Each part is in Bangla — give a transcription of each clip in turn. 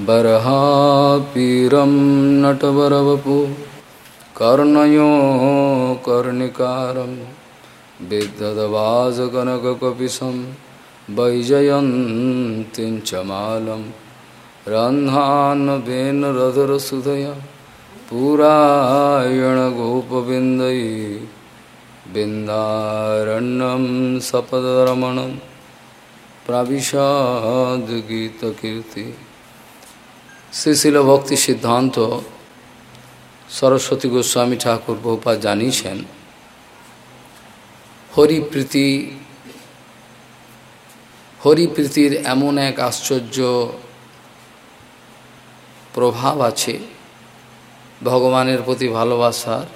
बर्हापीरं नटवरवपु कर्णयो कर्णिकारं विद्यदवाजकनककपिशं वैजयन्तीं च मालं रन्ध्रान्वेन रधरसुधया पुरायणगोपविन्दये बिन्दारण्यं सपदरमणं प्रविशाद्गीतकीर्ति। শ্রীশিল ভক্তি সিদ্ধান্ত সরস্বতী গোস্বামী ঠাকুর বহুপা জানিয়েছেন, হরিপ্রীতি, হরিপ্রীতির এমন এক আশ্চর্য প্রভাব আছে, ভগবানের প্রতি ভালোবাসার,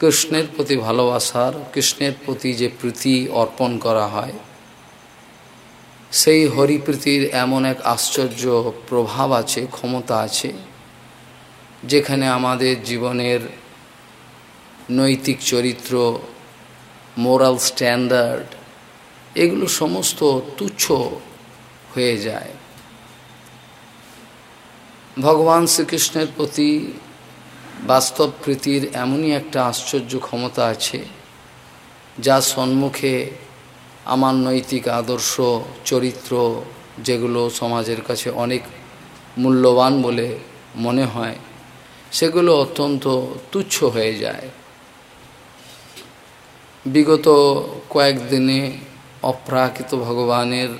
কৃষ্ণের প্রতি ভালোবাসার, কৃষ্ণের প্রতি যে প্রীতি অর্পণ করা হয় সেই হরিপ্রীতির এমন এক আশ্চর্য প্রভাব আছে, ক্ষমতা আছে, যেখানে আমাদের জীবনের নৈতিক চরিত্র মোরাল স্ট্যান্ডার্ড এগুলো সমস্ত তুচ্ছ হয়ে যায়। ভগবান শ্রীকৃষ্ণের প্রতি বাস্তব প্রীতির এমনই একটা আশ্চর্য ক্ষমতা আছে, যা সম্মুখে আমার নৈতিক আদর্শ, চরিত্র যেগুলো সমাজের কাছে অনেক মূল্যবান বলে মনে হয়, সেগুলো অত্যন্ত তুচ্ছ হয়ে যায়। বিগত কয়েকদিনে অপ্রাকৃত ভগবানের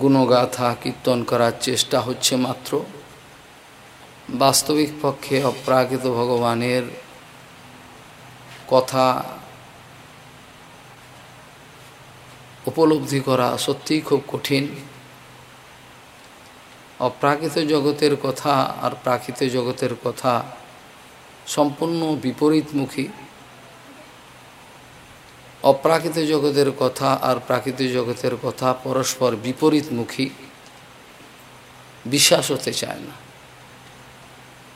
গুণগাথা কীর্তন করার চেষ্টা হচ্ছে মাত্র। বাস্তবিক পক্ষে অপ্রাকৃত ভগবানের কথা উপলব্ধি করা সত্যিই খুব কঠিন। অপ্রাকৃত জগতের কথা আর প্রাকৃত জগতের কথা সম্পূর্ণ বিপরীতমুখী। অপ্রাকৃত জগতের কথা আর প্রাকৃত জগতের কথা পরস্পর বিপরীতমুখী। বিশ্বাস হতে চায় না।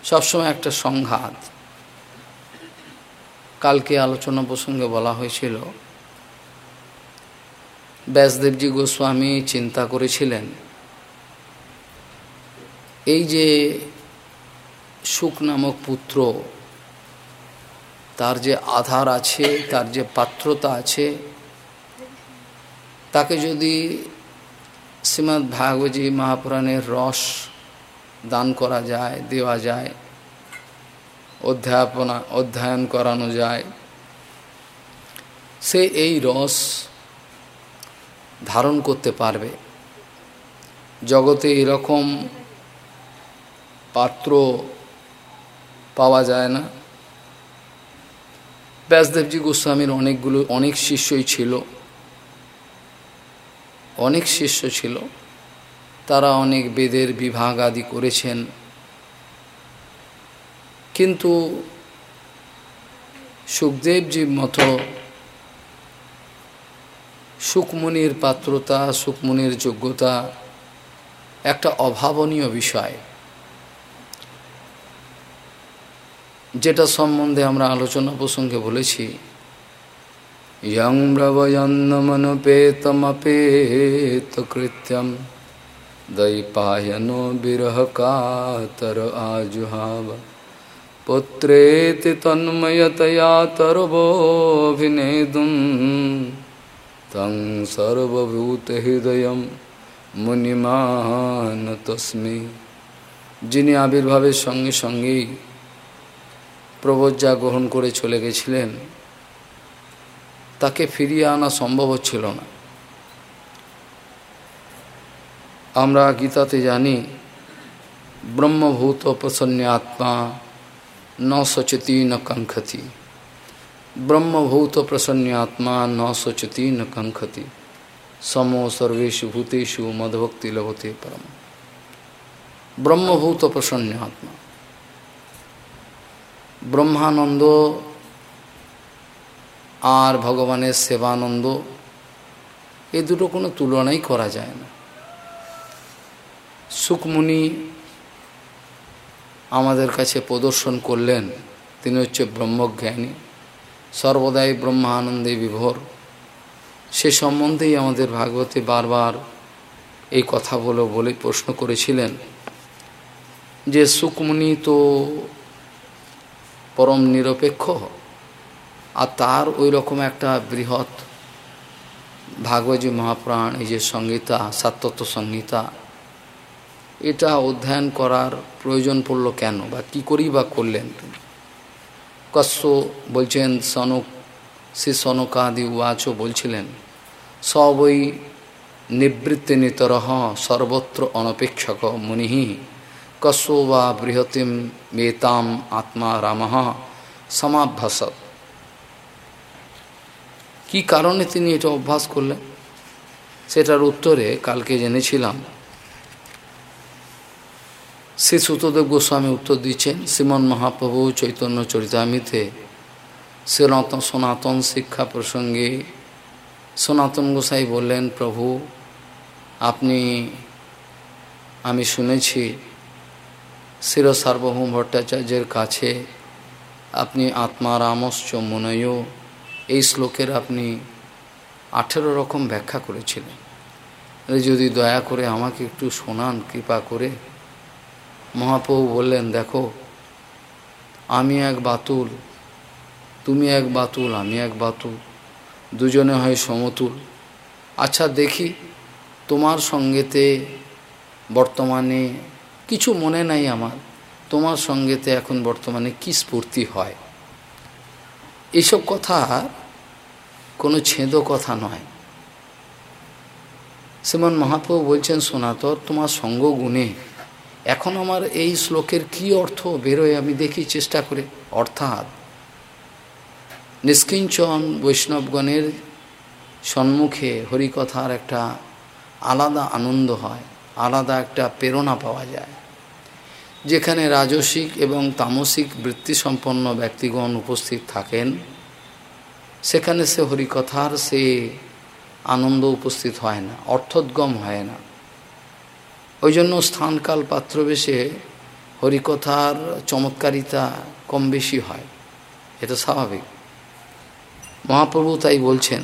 সবসময় একটা সংঘাত। কালকে আলোচনা প্রসঙ্গে বলা হয়েছিল ব্যাসদেবজি গোস্বামী চিন্তা করেছিলেন। এই যে সুখ নামক পুত্র, তার যে আধার আছে, তার যে পাত্রতা আছে, তাকে যদি শ্রীমৎ ভাগবতী মহাপুরাণের রস দান করা যায়, দেওয়া যায়, অধ্যাপনা, অধ্যয়ন করানো যায়, সে এই রস ধারণ করতে পারবে। জগতে এরকম পাত্র পাওয়া যায় না। ব্যাসদেবজি গোস্বামীর অনেকগুলো, অনেক শিষ্যই ছিল। অনেক শিষ্য ছিল। তারা অনেক বেদের বিভাগ আদি করেছেন। কিন্তু সুখদেবজির মতো সুকমনির পাত্রতা, সুকমনির যোগ্যতা একটা অভাবনীয় বিষয়। যেটা সম্বন্ধে আমরা আলোচনা প্রসঙ্গে বলেছি, ইয়ং ব্রবয়ন্নমনপেতমপেত কৃত্যম দৈপায়ন বিরহ কাতর আজুহাব পুত্রেতি তন্ময়তয়া তর্বোভিনেদুম তং সর্বভূতহৃদয় মুনিমান তস্মি যিনি আবির্ভাবের সঙ্গে সঙ্গেই প্রবজ্জা গ্রহণ করে চলে গেছিলেন, তাকে ফিরিয়ে আনা সম্ভব হচ্ছিল না। আমরা গীতাতে জানি, ব্রহ্মভূত প্রসন্ন আত্মা ন সচতি ন কঙ্খতি ব্রহ্মভূত প্রসন্ন আত্মা ন সচতি ন কঙ্খতি সমো সর্বেশু ভূতেষু মদভক্তি লভতে পরম ব্রহ্মভূত প্রসন্ন আত্মা ব্রহ্মানন্দ আর ভগবানের সেবানন্দ, এ দুটো কোনো তুলনাই করা যায় না। সুকমুনি আমাদের কাছে প্রদর্শন করলেন, তিনি হচ্ছে ব্রহ্মজ্ঞানী। সর্বদাই ব্রহ্মানন্দে বিভোর। সে সম্বন্ধেই আমাদের ভাগবতে বারবার এই কথা বলে বলে প্রশ্ন করেছিলেন যে, সুকমনি তো পরম নিরপেক্ষ আর তার ওই রকম একটা বৃহৎ ভাগবতী মহাপ্রাণ, এই যে সংহিতা সাতত্ব সংহিতা, এটা অধ্যয়ন করার প্রয়োজন পড়ল কেন বা কি করি বা করলেন? কস্য বলছেন সনক সে সনকাদি উয়াচ বলছিলেন সবই নিবৃত্তি নিতরহ সর্বত্র অনপেক্ষক মুনি, কস্য বা বৃহতিম বেতাম আত্মা রাম সমাভ্যাসত কি কারণে তিনি এটা অভ্যাস করলেন? সেটার উত্তরে কালকে জেনেছিলাম। শ্রী সুতদেব গোস্বামী উত্তর দিচ্ছেন, শ্রীমন মহাপ্রভু চৈতন্য চরিতামিতে সনাতন সনাতন শিক্ষা প্রসঙ্গে সনাতন গোসাই বললেন, প্রভু, আপনি, আমি শুনেছি শির সার্বভৌম ভট্টাচার্যের কাছে আপনি আত্মারামশ্চ মনয় এই শ্লোকের আপনি আঠেরো রকম ব্যাখ্যা করেছিলেন। যদি দয়া করে আমাকে একটু শোনান, কৃপা করে। মহাপ্রভু বললেন, দেখো, আমি এক বাতুল, তুমি এক বাতুল, আমি এক বাতুল, দুজনে হয় সমতুল। আচ্ছা দেখি তোমার সঙ্গেতে বর্তমানে কিছু মনে নাই আমার, তোমার সঙ্গেতে এখন বর্তমানে কি স্ফূর্তি হয়? এইসব কথা কোনো ছেঁদো কথা নয়। শ্রীমান মহাপ্রভু বলছেন সোনাতর তোমার সঙ্গ গুণে এখন আমার এই শ্লোকের কি অর্থ? বেরোয়, আমি দেখি, চেষ্টা করে। অর্থাৎ, নিষ্কিঞ্চন বৈষ্ণবগণের সম্মুখে হরিকথার একটা আলাদা আনন্দ হয়, আলাদা একটা প্রেরণা পাওয়া যায়, যেখানে রাজসিক এবং তামসিক বৃত্তিসম্পন্ন ব্যক্তিগণ উপস্থিত থাকেন। সেখানে সে হরিকথার সে আনন্দ উপস্থিত হয় না, অর্থোদ্গম হয় না। ওই জন্য স্থানকাল পাত্রবেশে হরিকথার চমৎকারিতা কম বেশি হয়। এটা স্বাভাবিক। মহাপ্রভু তাই বলছেন,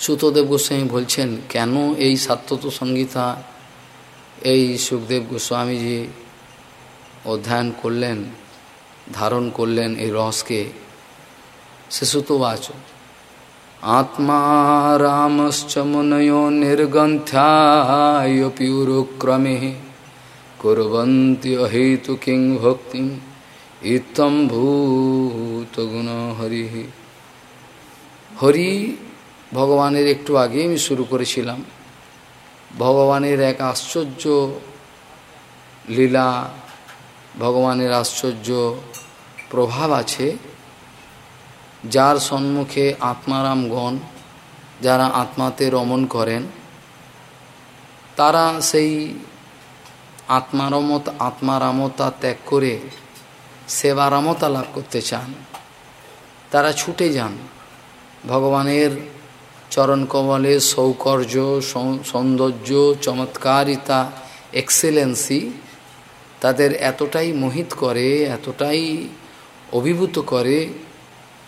সুতদেব গোস্বামী বলছেন, কেন এই সাত্যত সংগীতা এই সুখদেব গোস্বামীজি অধ্যয়ন করলেন, ধারণ করলেন এই রসকে সে সুতবাচ आत्मा रामश्च मुनयो निर्गन्थ्यायप्यूरुक्रमे कुर्वन्ति কিং ভক্তি भक्तिम् इत्थं ভূতগুণ হরি হরি ভগবানের একটু আগে আমি শুরু করেছিলাম ভগবানের এক আশ্চর্য লীলা ভগবানের আশ্চর্য প্রভাব আছে যার সম্মুখে আত্মারামগণ, যারা আত্মাতে রমণ করেন, তারা সেই আত্মারমত, আত্মারামতা ত্যাগ করে সেবারামতা লাভ করতে চান। তারা ছুটে যান। ভগবানের চরণ কমলে সৌকর্য সৌন্দর্য, চমৎকারিতা, এক্সেলেন্সি তাদের এতটাই মোহিত করে, এতটাই অভিভূত করে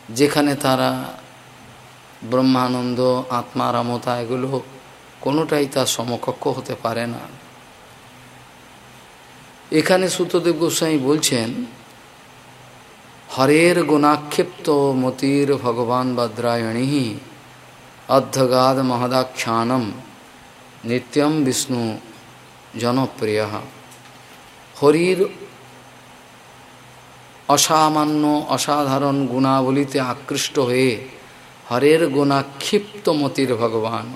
যেখানে তারা ব্রহ্মানন্দ আত্মারামতা এগুলো কোনোটাই তার সমকক্ষ হতে পারে না। এখানে সুতদেব গোস্বামী বলছেন, হরের গুণাক্ষিপ্ত মতির ভগবান ভদ্রায়ণী অর্ধগাদ মহদাখ্যানম নিত্যম বিষ্ণু জনপ্রিয়। হরির অসামান্য অসাধারণ গুণাবলিতে আকৃষ্ট হয়ে হরের গুণাক্ষিপ্ত মতির ভগবান।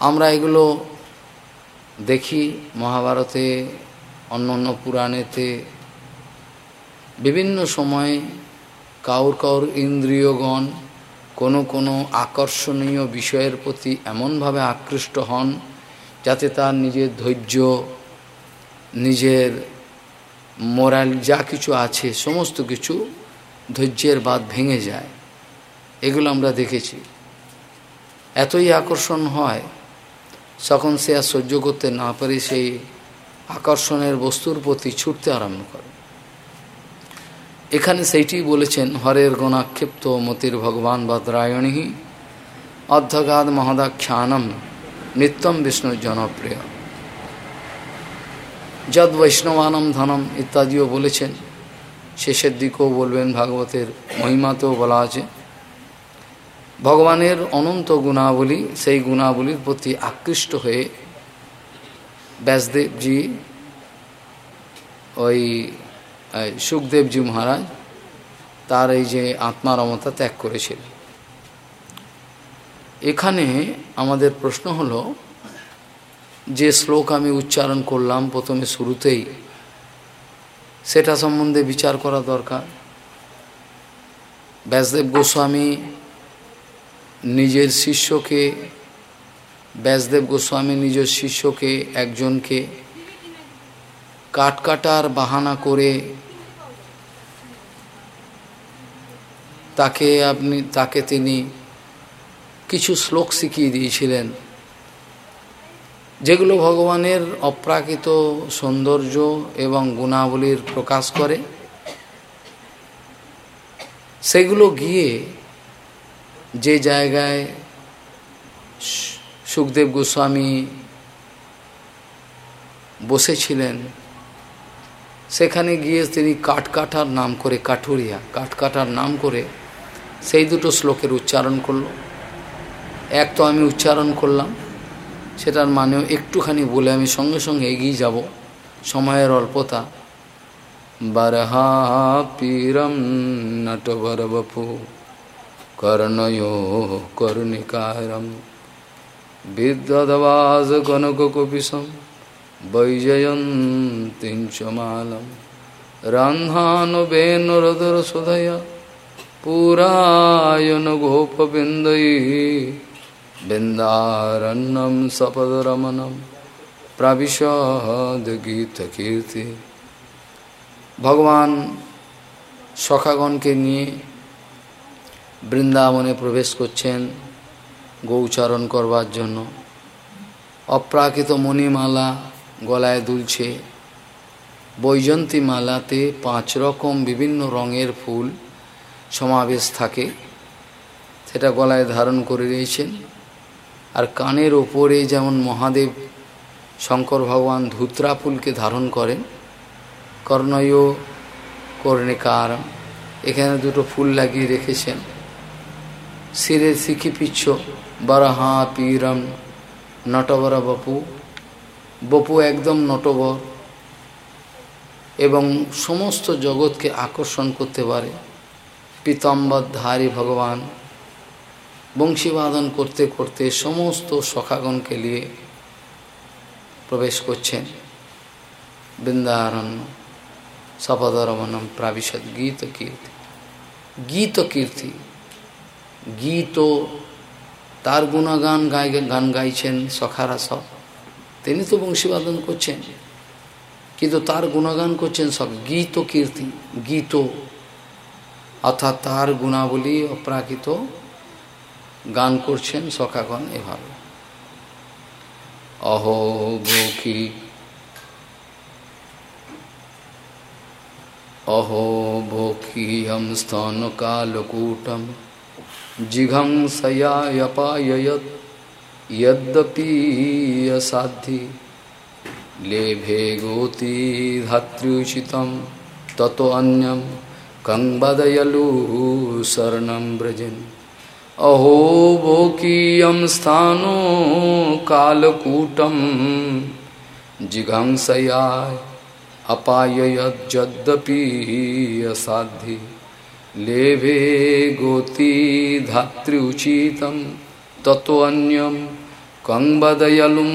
আমরা এগুলো দেখি মহাভারতে, অন্য অন্য পুরাণেতে। বিভিন্ন সময় কাউর কাউর ইন্দ্রিয়গণ কোনো কোনো আকর্ষণীয় বিষয়ের প্রতি এমনভাবে আকৃষ্ট হন যাতে তার নিজের ধৈর্য, নিজের মোরাল যা কিছু আছে, সমস্ত কিছু ধৈর্যের বাদ ভেঙে যায়। এগুলো আমরা দেখেছি। এতই আকর্ষণ হয় তখন সে আর সহ্য করতে না পারে, সেই আকর্ষণের বস্তুর প্রতি ছুটতে আরম্ভ করে। এখানে সেইটি বলেছেন, হরের গণাক্ষিপ্ত মতির ভগবান ভদ্রায়ণী অর্ধগাদ মহদাখ্যানম নিত্যম বিষ্ণুর জনপ্রিয়। যদ বৈষ্ণবানম ধনম ইত্যাদিও বলেছেন। শেষের দিকেও বলবেন, ভাগবতের মহিমাতেও বলা আছে। ভগবানের অনন্ত গুণাবলী, সেই গুণাবলীর প্রতি আকৃষ্ট হয়ে ব্যাসদেবজি, ওই সুখদেবজি মহারাজ, তার এই যে আত্মারমতা ত্যাগ করেছিল এখানে আমাদের প্রশ্ন হলো যে শ্লোক আমি উচ্চারণ করলাম প্রথমে শুরুতেই, সেটা সম্বন্ধে বিচার করা দরকার। ব্যাসদেব গোস্বামী নিজের শিষ্যকে, ব্যাসদেব গোস্বামী নিজের শিষ্যকে, একজনকে কাট কাটার বাহানা করে তাকে আপনি, তাকে তিনি কিছু শ্লোক শিখিয়ে দিয়েছিলেন। যেগুলো ভগবানের অপ্রাকৃত সৌন্দর্য এবং গুণাবলীর প্রকাশ করে, সেগুলো গিয়ে যে জায়গায় সুখদেব গোস্বামী বসেছিলেন, সেখানে গিয়ে তিনি কাঠকাঠার নাম করে, কাঠুরিয়া, কাঠকাঠার নাম করে সেই দুটো শ্লোকের উচ্চারণ করল। এক তো আমি উচ্চারণ করলাম সেটার মানেও একটুখানি বলে আমি সঙ্গে সঙ্গে এগিয়ে যাব। সময়ের অল্পতা। বারহা পীরম নটবর বপু কর্ণয় কর্ণিকারম। বিদ্যদবাস কনক কপিসম বৈজয়ন্তিঞ্চমালম রন্ধানো বেনুরদর সুধয়া পুরায়ন গোপবিন্দৈ প্রাবিশদ গীত কীর্তি। ভগবান সখাগণকে নিয়ে বৃন্দাবনে প্রবেশ করছেন গৌচারণ করবার জন্য। অপ্রাকৃত মণিমালা গলায় দুলছে। বৈজন্তী মালাতে পাঁচ রকম বিভিন্ন রঙের ফুল সমাবেশ থাকে। সেটা গলায় ধারণ করে রয়েছেন আর কানের ওপরে যেমন মহাদেব শঙ্কর ভগবান ধুত্রা ফুলকে ধারণ করেন, কর্ণয় কর্ণিকার, এখানে দুটো ফুল লাগিয়ে রেখেছেন। শিরে শিখি পিচ্ছ বারাহা পীরম, নটবরা বপু বপু একদম নটবর এবং সমস্ত জগৎকে আকর্ষণ করতে পারে। ধারী ভগবান বংশীবাদন করতে করতে সমস্ত সখাগণকে নিয়ে প্রবেশ করছেন। বৃন্দারণ্য সপদরমণম প্রাবিশদ গীত কীর্তি। গীত কীর্তি। গীত তার গুণাগান গাই গান গাইছেন সখারা সব। তিনি তো বংশীবাদন করছেন। কিন্তু তার গুণগান করছেন সব। গীত কীর্তি। গীত অর্থাৎ তার গুণাবলী অপ্রাকৃত গান করছেন সখাগণ এভাবে। অহো গোখী অহো ভোক্ষীয়ম স্তন কালকূটম। জিঘংসয়াপায়দ্যপি সাধ্যি লেভে গোতি ধাতৃচিত তত অন্যম। কংবদয়লু শরণ ব্রজেন। अहो भोकीयं स्थानो कालकूटं जिघंसयाय अपाययद्यपि असाध्य लेभे गोति धातृचितं ततोऽन्यं কংবাদয়ালুম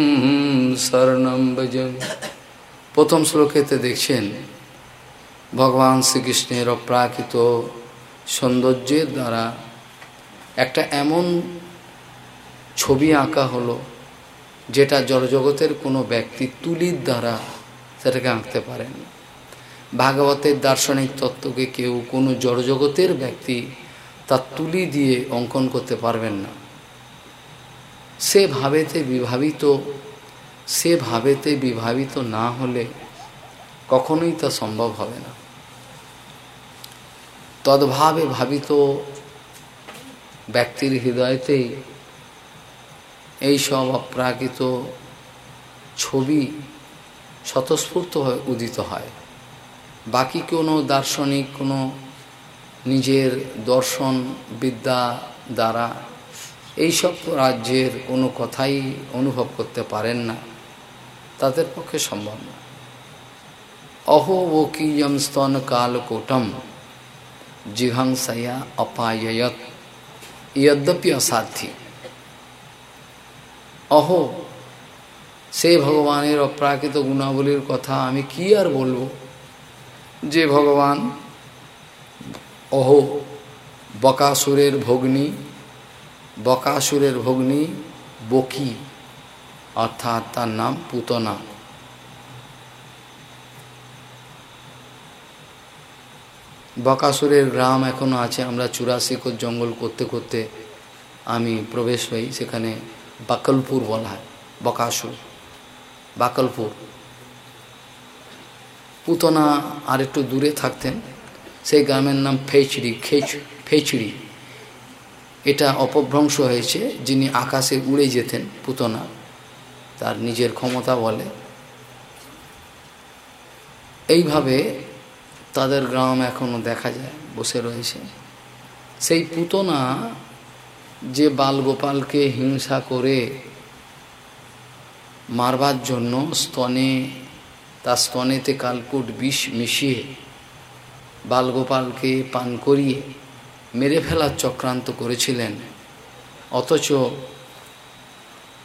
শরণম ভজন প্রথম শ্লোকেতে দেখছেন ভগবান শ্রীকৃষ্ণের অপ্রাকৃত সৌন্দর্যের দ্বারা একটা এমন ছবি আঁকা হলো যেটা জড়জগতের কোনো ব্যক্তি তুলির দ্বারা সেটাকে আঁকতে পারেন। ভাগবতের দার্শনিক তত্ত্বকে কেউ কোনো জড়জগতের ব্যক্তি তার তুলি দিয়ে অঙ্কন করতে পারবেন না। সে ভাবেতে বিভাবিত, সে ভাবেতে বিভাবিত না হলে কখনোই তা সম্ভব হবে না। তদ্ভাবে ভাবিত ব্যক্তির হৃদয়তেই এই সব অপ্রাকৃত ছবি স্বতঃস্ফূর্তভাবে উদিত হয়। বাকি কোনো দার্শনিক, কোনো নিজের দর্শন, বিদ্যা দ্বারা এইসব রাজ্যের কোনো কথাই অনুভব করতে পারেন না। তাদের পক্ষে সম্ভব না। অহো ওকিয়ম স্তন কালকোটম জিঘাংসায়া অপায়য়ত। यद्यपि অসাধ্যী অহ সে ভগবানের অপ্রাকৃত গুণাবলীর কথা আমি কি আর বলবো যে ভগবান অহ বকাসুরের ভগ্নী বকাসুরের ভগ্নী বকি অর্থাৎ তার নাম পুতনা বকাসুরের গ্রাম এখনও আছে। আমরা চুরাশি কোট জঙ্গল করতে করতে আমি প্রবেশ হই সেখানে বাকলপুর বলা হয়, বকাসুর, বাকলপুর। পুতনা আর একটু দূরে থাকতেন, সেই গ্রামের নাম ফেচড়ি খেচ ফেচড়ি এটা অপভ্রংশ হয়েছে, যিনি আকাশে উড়ে যেতেন পুতনা, তার নিজের ক্ষমতা বলে। এইভাবে তাদের গ্রাম এখনও দেখা যায়, বসে রয়েছে। সেই পুতনা যে বালগোপালকে হিংসা করে মারবার জন্য স্তনে, তার স্তনেতে কালকুট বিষ মিশিয়ে বালগোপালকে পান করিয়ে মেরে ফেলার চক্রান্ত করেছিলেন। অথচ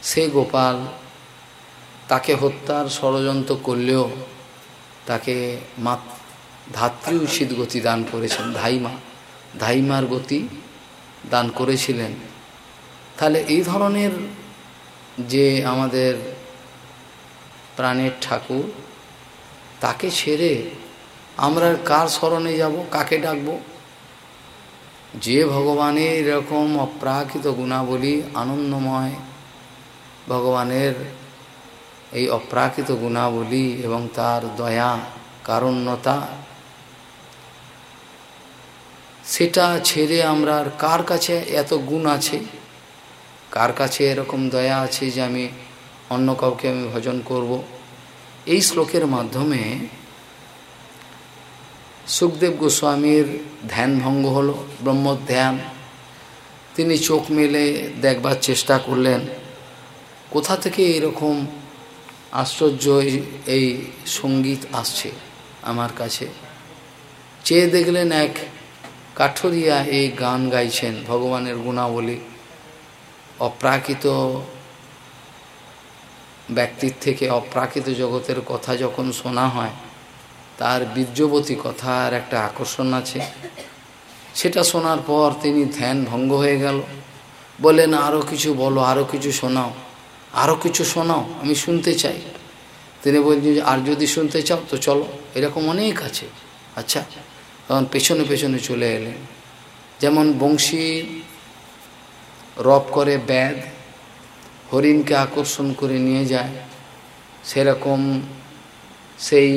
সে গোপাল তাকে হত্যার ষড়যন্ত্র করলেও তাকে মাত ধাত্রী উচিত গতি দান করেছেন, ধাইমা। ধাইমার গতি দান করেছিলেন। তাহলে এই ধরনের যে আমাদের প্রাণের ঠাকুর, তাকে ছেড়ে আমরা কার স্মরণে যাব, কাকে ডাকব? যে ভগবানের এরকম অপ্রাকৃত গুণাবলী আনন্দময় ভগবানের এই অপ্রাকৃত গুণাবলী এবং তার দয়া, কারণ্যতা সেটা ছেড়ে আমরা আর কার কাছে এত গুণ আছে? কার কাছে এরকম দয়া আছে যে আমি অন্য কাউকে আমি ভজন করব? এই শ্লোকের মাধ্যমে সুখদেব গোস্বামীর ধ্যান ভঙ্গ হলো, ব্রহ্মধ্যান। তিনি চোখ মেলে দেখবার চেষ্টা করলেন, কোথা থেকে এরকম আশ্চর্য এই সংগীত আসছে আমার কাছে? চেয়ে দেখলেন এক কাঠরিয়া এই গান গাইছেন ভগবানের গুণাবলী। অপ্রাকৃত ব্যক্তির থেকে অপ্রাকৃত জগতের কথা যখন শোনা হয়, তার বীর্যবতী কথার একটা আকর্ষণ আছে। সেটা শোনার পর তিনি ধ্যান ভঙ্গ হয়ে গেল। বলেন আরও কিছু বলো আরও কিছু শোনাও আরও কিছু শোনাও, আমি শুনতে চাই। তিনি বলছেন আর যদি শুনতে চাও তো চলো, এরকম অনেক আছে। আচ্ছা তখন পেছনে পেছনে চলে এলেন। যেমন বংশী রব করে ব্যাদ হরিণকে আকর্ষণ করে নিয়ে যায়, সেরকম সেই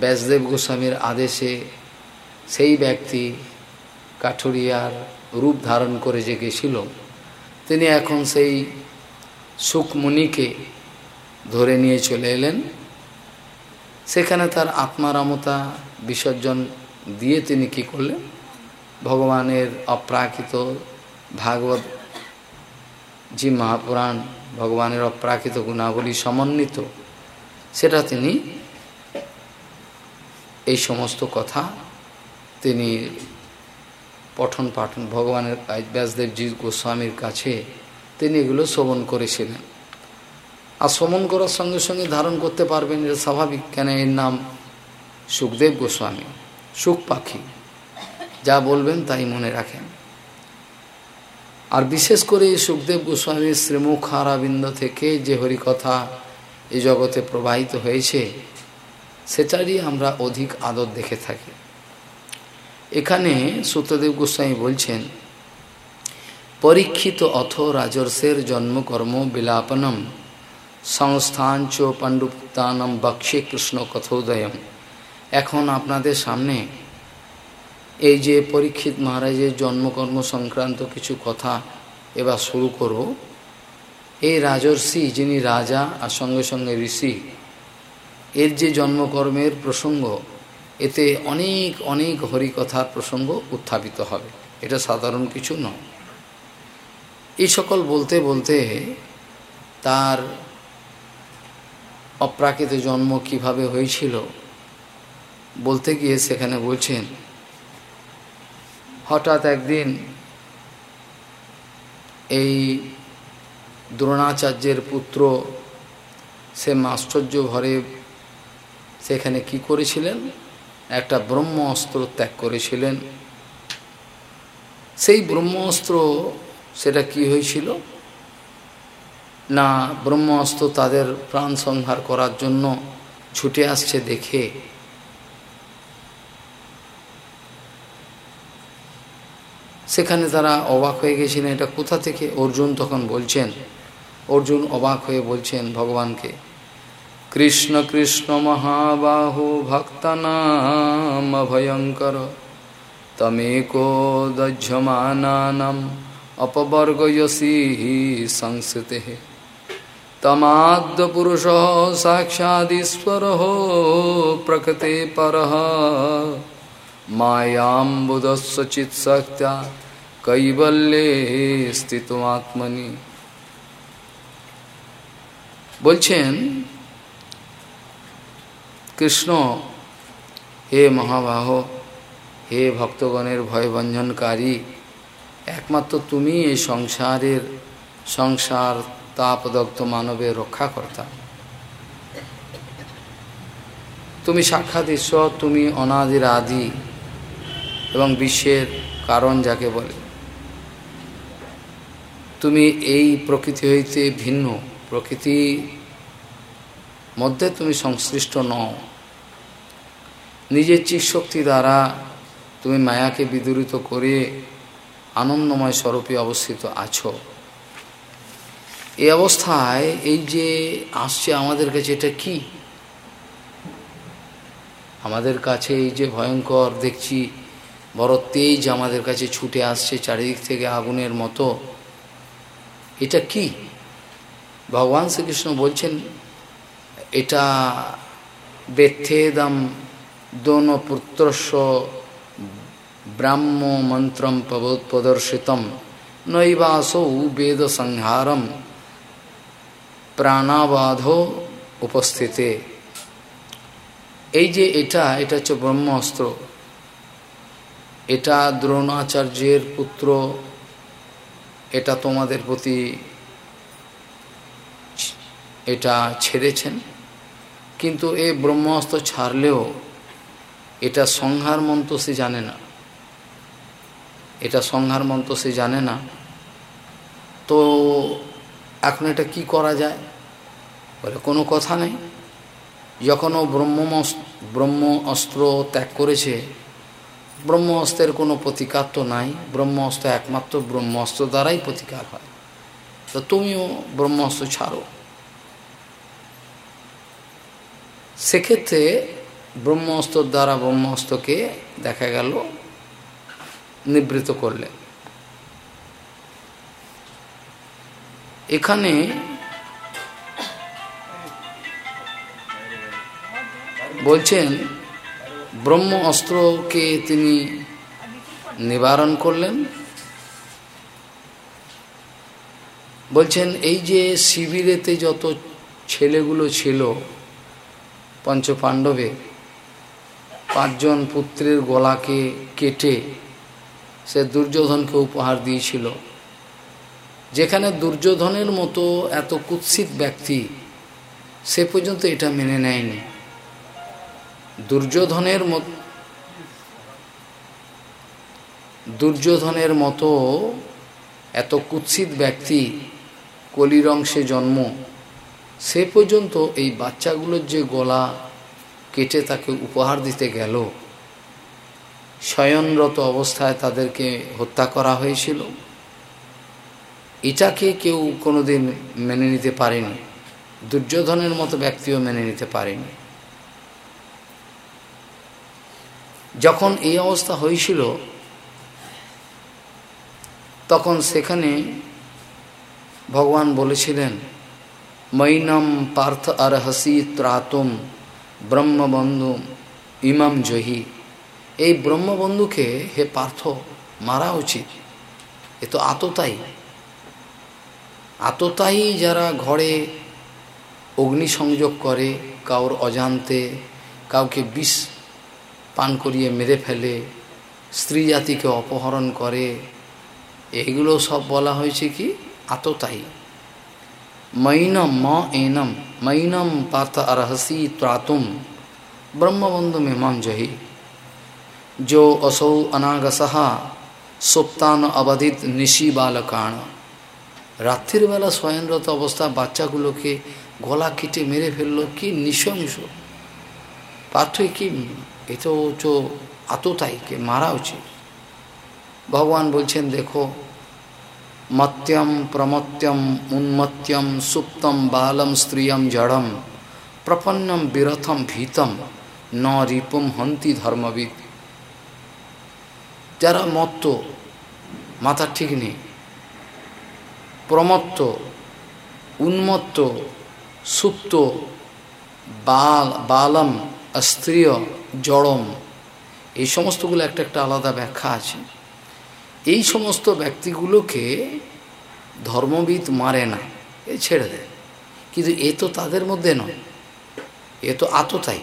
ব্যাসদেব গোস্বামীর আদেশে সেই ব্যক্তি কাঠুরিয়ার রূপ ধারণ করে যে গেছিল তিনি এখন সেই সুখমণিকে ধরে নিয়ে চলে এলেন। সেখানে তার আত্মারামতা বিসর্জন দিয়ে তিনি কি করলেন? ভগবানের অপ্রাকৃত ভাগবত, যে মহাপুরাণ ভগবানের অপ্রাকৃত গুণাবলী সমন্বিত, সেটা তিনি এই সমস্ত কথা তিনি পঠন পাঠন ভগবানের ব্যাসদেবজি গোস্বামীর কাছে তিনি এগুলো শ্রবণ করেছিলেন। আর শ্রবণ করার সঙ্গে সঙ্গে ধারণ করতে পারবেন এটা স্বাভাবিক কেন এর নাম সুখদেব গোস্বামী। সুখ পাখি। যা বলবেন তাই মনে রাখেন। আর বিশেষ করে সুখদেব গোস্বামীর শ্রীমুখ হারাবিন্দ থেকে যে হরিকথা এই জগতে প্রবাহিত হয়েছে, সেটারই আমরা অধিক আদর দেখে থাকি। এখানে সত্যদেব গোস্বামী বলছেন, পরীক্ষিত অথ রাজর্ষের জন্মকর্ম বিলাপনম সংস্থান চ পাণ্ডুপুত্তানম বক্ষে কৃষ্ণ কথোদয়ম। এখন আপনাদের সামনে এই যে পরীক্ষিত মহারাজের জন্মকর্ম সংক্রান্ত কিছু কথা এবার শুরু করব। এই রাজর্ষি, যিনি রাজা আর সঙ্গে সঙ্গে ঋষি, এর যে জন্মকর্মের প্রসঙ্গ, এতে অনেক অনেক হরিকথার প্রসঙ্গ উত্থাপিত হবে। এটা সাধারণ কিছু নয়। এই সকল বলতে বলতে তার অপ্রাকৃত জন্ম কীভাবে হয়েছিল বলতে গিয়ে সেখানে বলছেন, হঠাৎ একদিন এই দ্রোণাচার্যের পুত্র সে মাশ্চর্য ঘরে সেখানে কি করেছিলেন? একটা ব্রহ্ম অস্ত্র ত্যাগ করেছিলেন। সেই ব্রহ্ম অস্ত্র সেটা কি হয়েছিল? না ব্রহ্ম অস্ত্র তাদের প্রাণ সংহার করার জন্য ছুটে আসছে দেখে সেখানে তারা অবাক হয়ে গেছিলেন, এটা কোথা থেকে? অর্জুন তখন বলছেন, অর্জুন অবাক হয়ে বলছেন ভগবানকে, কৃষ্ণ কৃষ্ণ মহাবাহু ভক্তনাম ভয়ঙ্কর, তমেকো দহ্যমানাম অপবর্গয়সী সংস্কৃতে। তমাদ্য পুরুষ সাক্ষাদীশ্বর প্রকৃতে পর। মায়াম্বুদস্ব চিৎশক্তা কৈবল্যে স্থিতমাত্মনি বলছেন, কৃষ্ণ, হে মহাবাহ, হে ভক্তগণের ভয়ভঞ্জনকারী একমাত্র তুমি এই সংসারের, সংসার তাপদগ্ধ মানবের রক্ষাকর্তা। তুমি সাক্ষাৎ ঈশ্বর, তুমি অনাদির আদি এবং বিশ্বের কারণ যাকে বলে। তুমি এই প্রকৃতি হইতে ভিন্ন। প্রকৃতি মধ্যে তুমি সংশ্লিষ্ট নও। নিজের চিৎশক্তি দ্বারা তুমি মায়াকে বিদূরিত করে আনন্দময় স্বরূপে অবস্থিত আছো। এই অবস্থায় এই যে আসছে আমাদের কাছে, এটা কি? আমাদের কাছে এই যে ভয়ঙ্কর দেখছি, বড় তেজ আমাদের কাছে ছুটে আসছে, চারিদিক থেকে আগুনের মতো। এটা কি? ভগবান শ্রীকৃষ্ণ বলছেন, এটা বেথেদম দোন পুত্রস্ব ব্রাহ্ম মন্ত্রম প্রদর্শিতম, নৈবাসৌ বেদ সংহারম প্রাণাবাধ উপস্থিতে। এই যে এটা এটা হচ্ছে ব্রহ্ম অস্ত্র এটা দ্রোণাচার্যের পুত্র এটা তোমাদের প্রতি এটা ছেড়েছেন। কিন্তু এ ব্রহ্মাস্ত্র ছাড়লেও এটা সংহার মন্ত্র সে জানে না। এটা সংহার মন্ত্র সে জানে না। তো এখন এটা কি করা যায়? বলে কোনো কথা নেই। যখন ও ব্রহ্ম ব্রহ্ম অস্ত্র ত্যাগ করেছে ব্রহ্ম অস্ত্রের কোনো প্রতিকার তো নাই। ব্রহ্ম অস্ত্র একমাত্র ব্রহ্ম অস্ত্র দ্বারাই প্রতিকার হয়। তো তুমিও ব্রহ্ম অস্ত্র ছাড়ো। সেক্ষেত্রে ব্রহ্ম অস্ত্র দ্বারা ব্রহ্ম অস্ত্রকে দেখা গেল, নিবৃত করলে। এখানে বলছেন ব্রহ্ম অস্ত্রকে তিনি নিবারণ করলেন। বলছেন, এই যে শিবিরেতে যত ছেলেগুলো ছিল, পঞ্চপাণ্ডবে, পাঁচজন পুত্রের গলাকে কেটে সে দুর্যোধনকে উপহার দিয়েছিল। যেখানে দুর্যোধনের মতো এত কুৎসিত ব্যক্তি সে পর্যন্ত এটা মেনে নেয়নি। দুর্যোধনের মত দুর্যোধনের মতো এত কুৎসিত ব্যক্তি কলির অংশে জন্ম, সে পর্যন্ত এই বাচ্চাগুলোর যে গলা কেটে তাকে উপহার দিতে গেল। শয়নরত অবস্থায় তাদেরকে হত্যা করা হয়েছিল। এটাকে কেউ কোনোদিন মেনে নিতে পারেনি। দুর্যোধনের মতো ব্যক্তিও মেনে নিতে পারেনি। যখন এই অবস্থা হয়েছিল, তখন সেখানে ভগবান বলেছিলেন, মৈনম পার্থ আরহসি ত্রাতুম ব্রহ্মবন্ধু ইমাম জহি। এই ব্রহ্মবন্ধুকে, হে পার্থ, মারা উচিত। এ তো আততাই আততাই যারা ঘরে অগ্নিসংযোগ করে, কাউর অজান্তে কাউকে বিষ পান করিয়ে মেরে ফেলে স্ত্রী জাতিকে অপহরণ করে এইগুলো সব বলা হয়েছে কি আততাই মৈনম ম এনম মৈনম পার্থ अरहसी त्रातुम ब्रह्मबंधु मेमाम जही जो असौ अनागसहा সুপ্তান অবাধিত নিশি বালকাণ রাত্রির বেলা স্বয়নরত অবস্থা বাচ্চাগুলোকে গলা কেটে মেরে ফেললো কি নৃশংস পার্থ কি এ তো চো আততাইকে মারা উচিত। ভগবান বলছেন, দেখো, মত্যম প্রমত্যম উন্মত্যম সুপ্তম বালম স্ত্রিয়ম জড়ম প্রপন্নম বিরথম ভীতম ন রিপুম হন্তি ধর্মবিদ যারা মত্ত, মাথা ঠিক নেই। প্রমত্ত, উন্মত্ত, সুপ্ত, বাল, বালম, স্ত্রীয় জড়ম, এই সমস্তগুলো একটা একটা আলাদা ব্যাখ্যা আছে। এই সমস্ত ব্যক্তিগুলোকে ধর্মবিদ মারে না, এ ছেড়ে দেয়। কিন্তু এ তো তাদের মধ্যে নয়, এ তো আততাই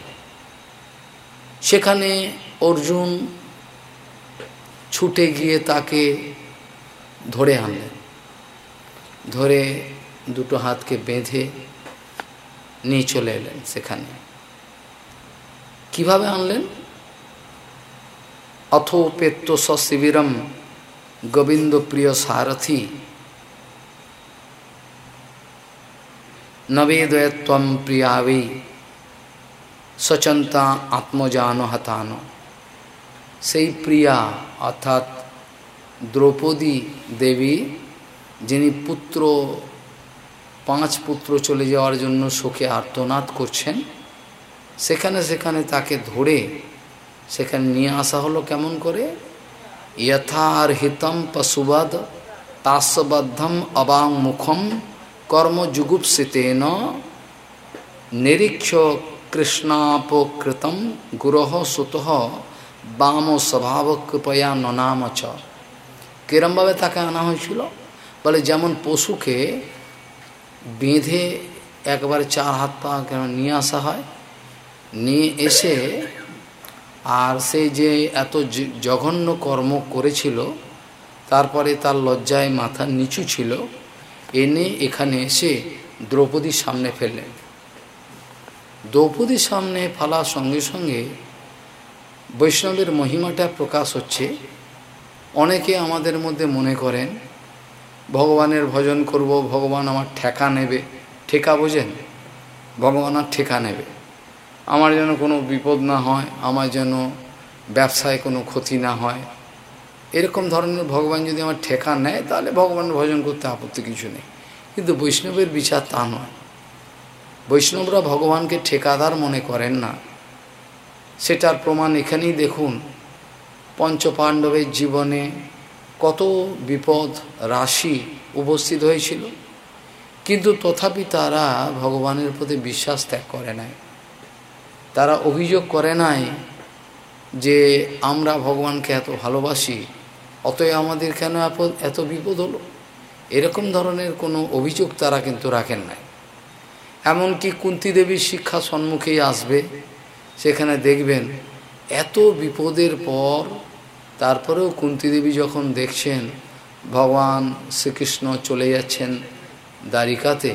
সেখানে অর্জুন ছুটে গিয়ে তাকে ধরে আনলেন ধরে দুটো হাতকে বেঁধে নিয়ে চলে এলেন সেখানে। কীভাবে আনলেন? অথোপেত্য শিবিরম গোবিন্দ প্রিয় সারথি। নবেদয়ত্বম প্রিয়াবি সচন্তা আত্মজান হতানো সেই প্রিয়া অর্থাৎ দ্রৌপদী দেবী, যিনি পুত্র, পাঁচ পুত্র চলে যাওয়ার জন্য শোকে আর্তনাদ করছেন সেখানে সেখানে তাকে ধরে সেখানে নিয়ে আসা হলো কেমন করে? ইয়থার্হিতম তাসবদ্ধম তাস্যবদ্ধম অবাংমুখম কর্মযুগুপসিতেন নিরীক্ষ কৃষ্ণাপকৃতম গুরহ সুত বাম স্বভাব কৃপয়া ননাম চ। কিরমভাবে তাকে আনা হয়েছিল? বলে, যেমন পশুকে বেঁধে একবার চার হাত পা নিয়ে আসা হয় নিয়ে এসে আর সে যে এত জঘন্য কর্ম করেছিল, তারপরে তার লজ্জায় মাথা নিচু ছিল, এনে এখানে এসে দ্রৌপদীর সামনে ফেললেন। দ্রৌপদীর সামনে ফেলার সঙ্গে সঙ্গে বৈষ্ণবের মহিমাটা প্রকাশ হচ্ছে। অনেকে আমাদের মধ্যে মনে করেন, ভগবানের ভজন করব, ভগবান আমার ঠেকা নেবে। ঠেকা বোঝেন? ভগবান আর ঠেকা নেবে। আমার যেন কোনো বিপদ না হয়, আমার যেন ব্যবসায় কোনো ক্ষতি না হয়। এরকম ধরনের ভগবান যদি আমার ঠেকা নেয়, তাহলে ভগবান ভজন করতে আপত্তি কিছু নেই। কিন্তু বৈষ্ণবের বিচার তা নয়। বৈষ্ণবরা ভগবানকে ঠেকাদার মনে করেন না। সেটার প্রমাণ এখানেই দেখুন। পঞ্চপাণ্ডবের জীবনে কত বিপদ রাশি উপস্থিত হয়েছিল। কিন্তু তথাপি তারা ভগবানের প্রতি বিশ্বাস ত্যাগ করে নাই। তারা অভিযোগ করে নাই যে আমরা ভগবানকে এত ভালোবাসি, অতএব আমাদের কেন এত বিপদ হলো? এরকম ধরনের কোনো অভিযোগ তারা কিন্তু রাখেন নাই। এমনকি কুন্তি দেবীর শিক্ষা সম্মুখেই আসবে, সেখানে দেখবেন এত বিপদের পর তারপরেও কুন্তি দেবী যখন দেখছেন ভগবান শ্রীকৃষ্ণ চলে যাচ্ছেন দ্বারিকাতে,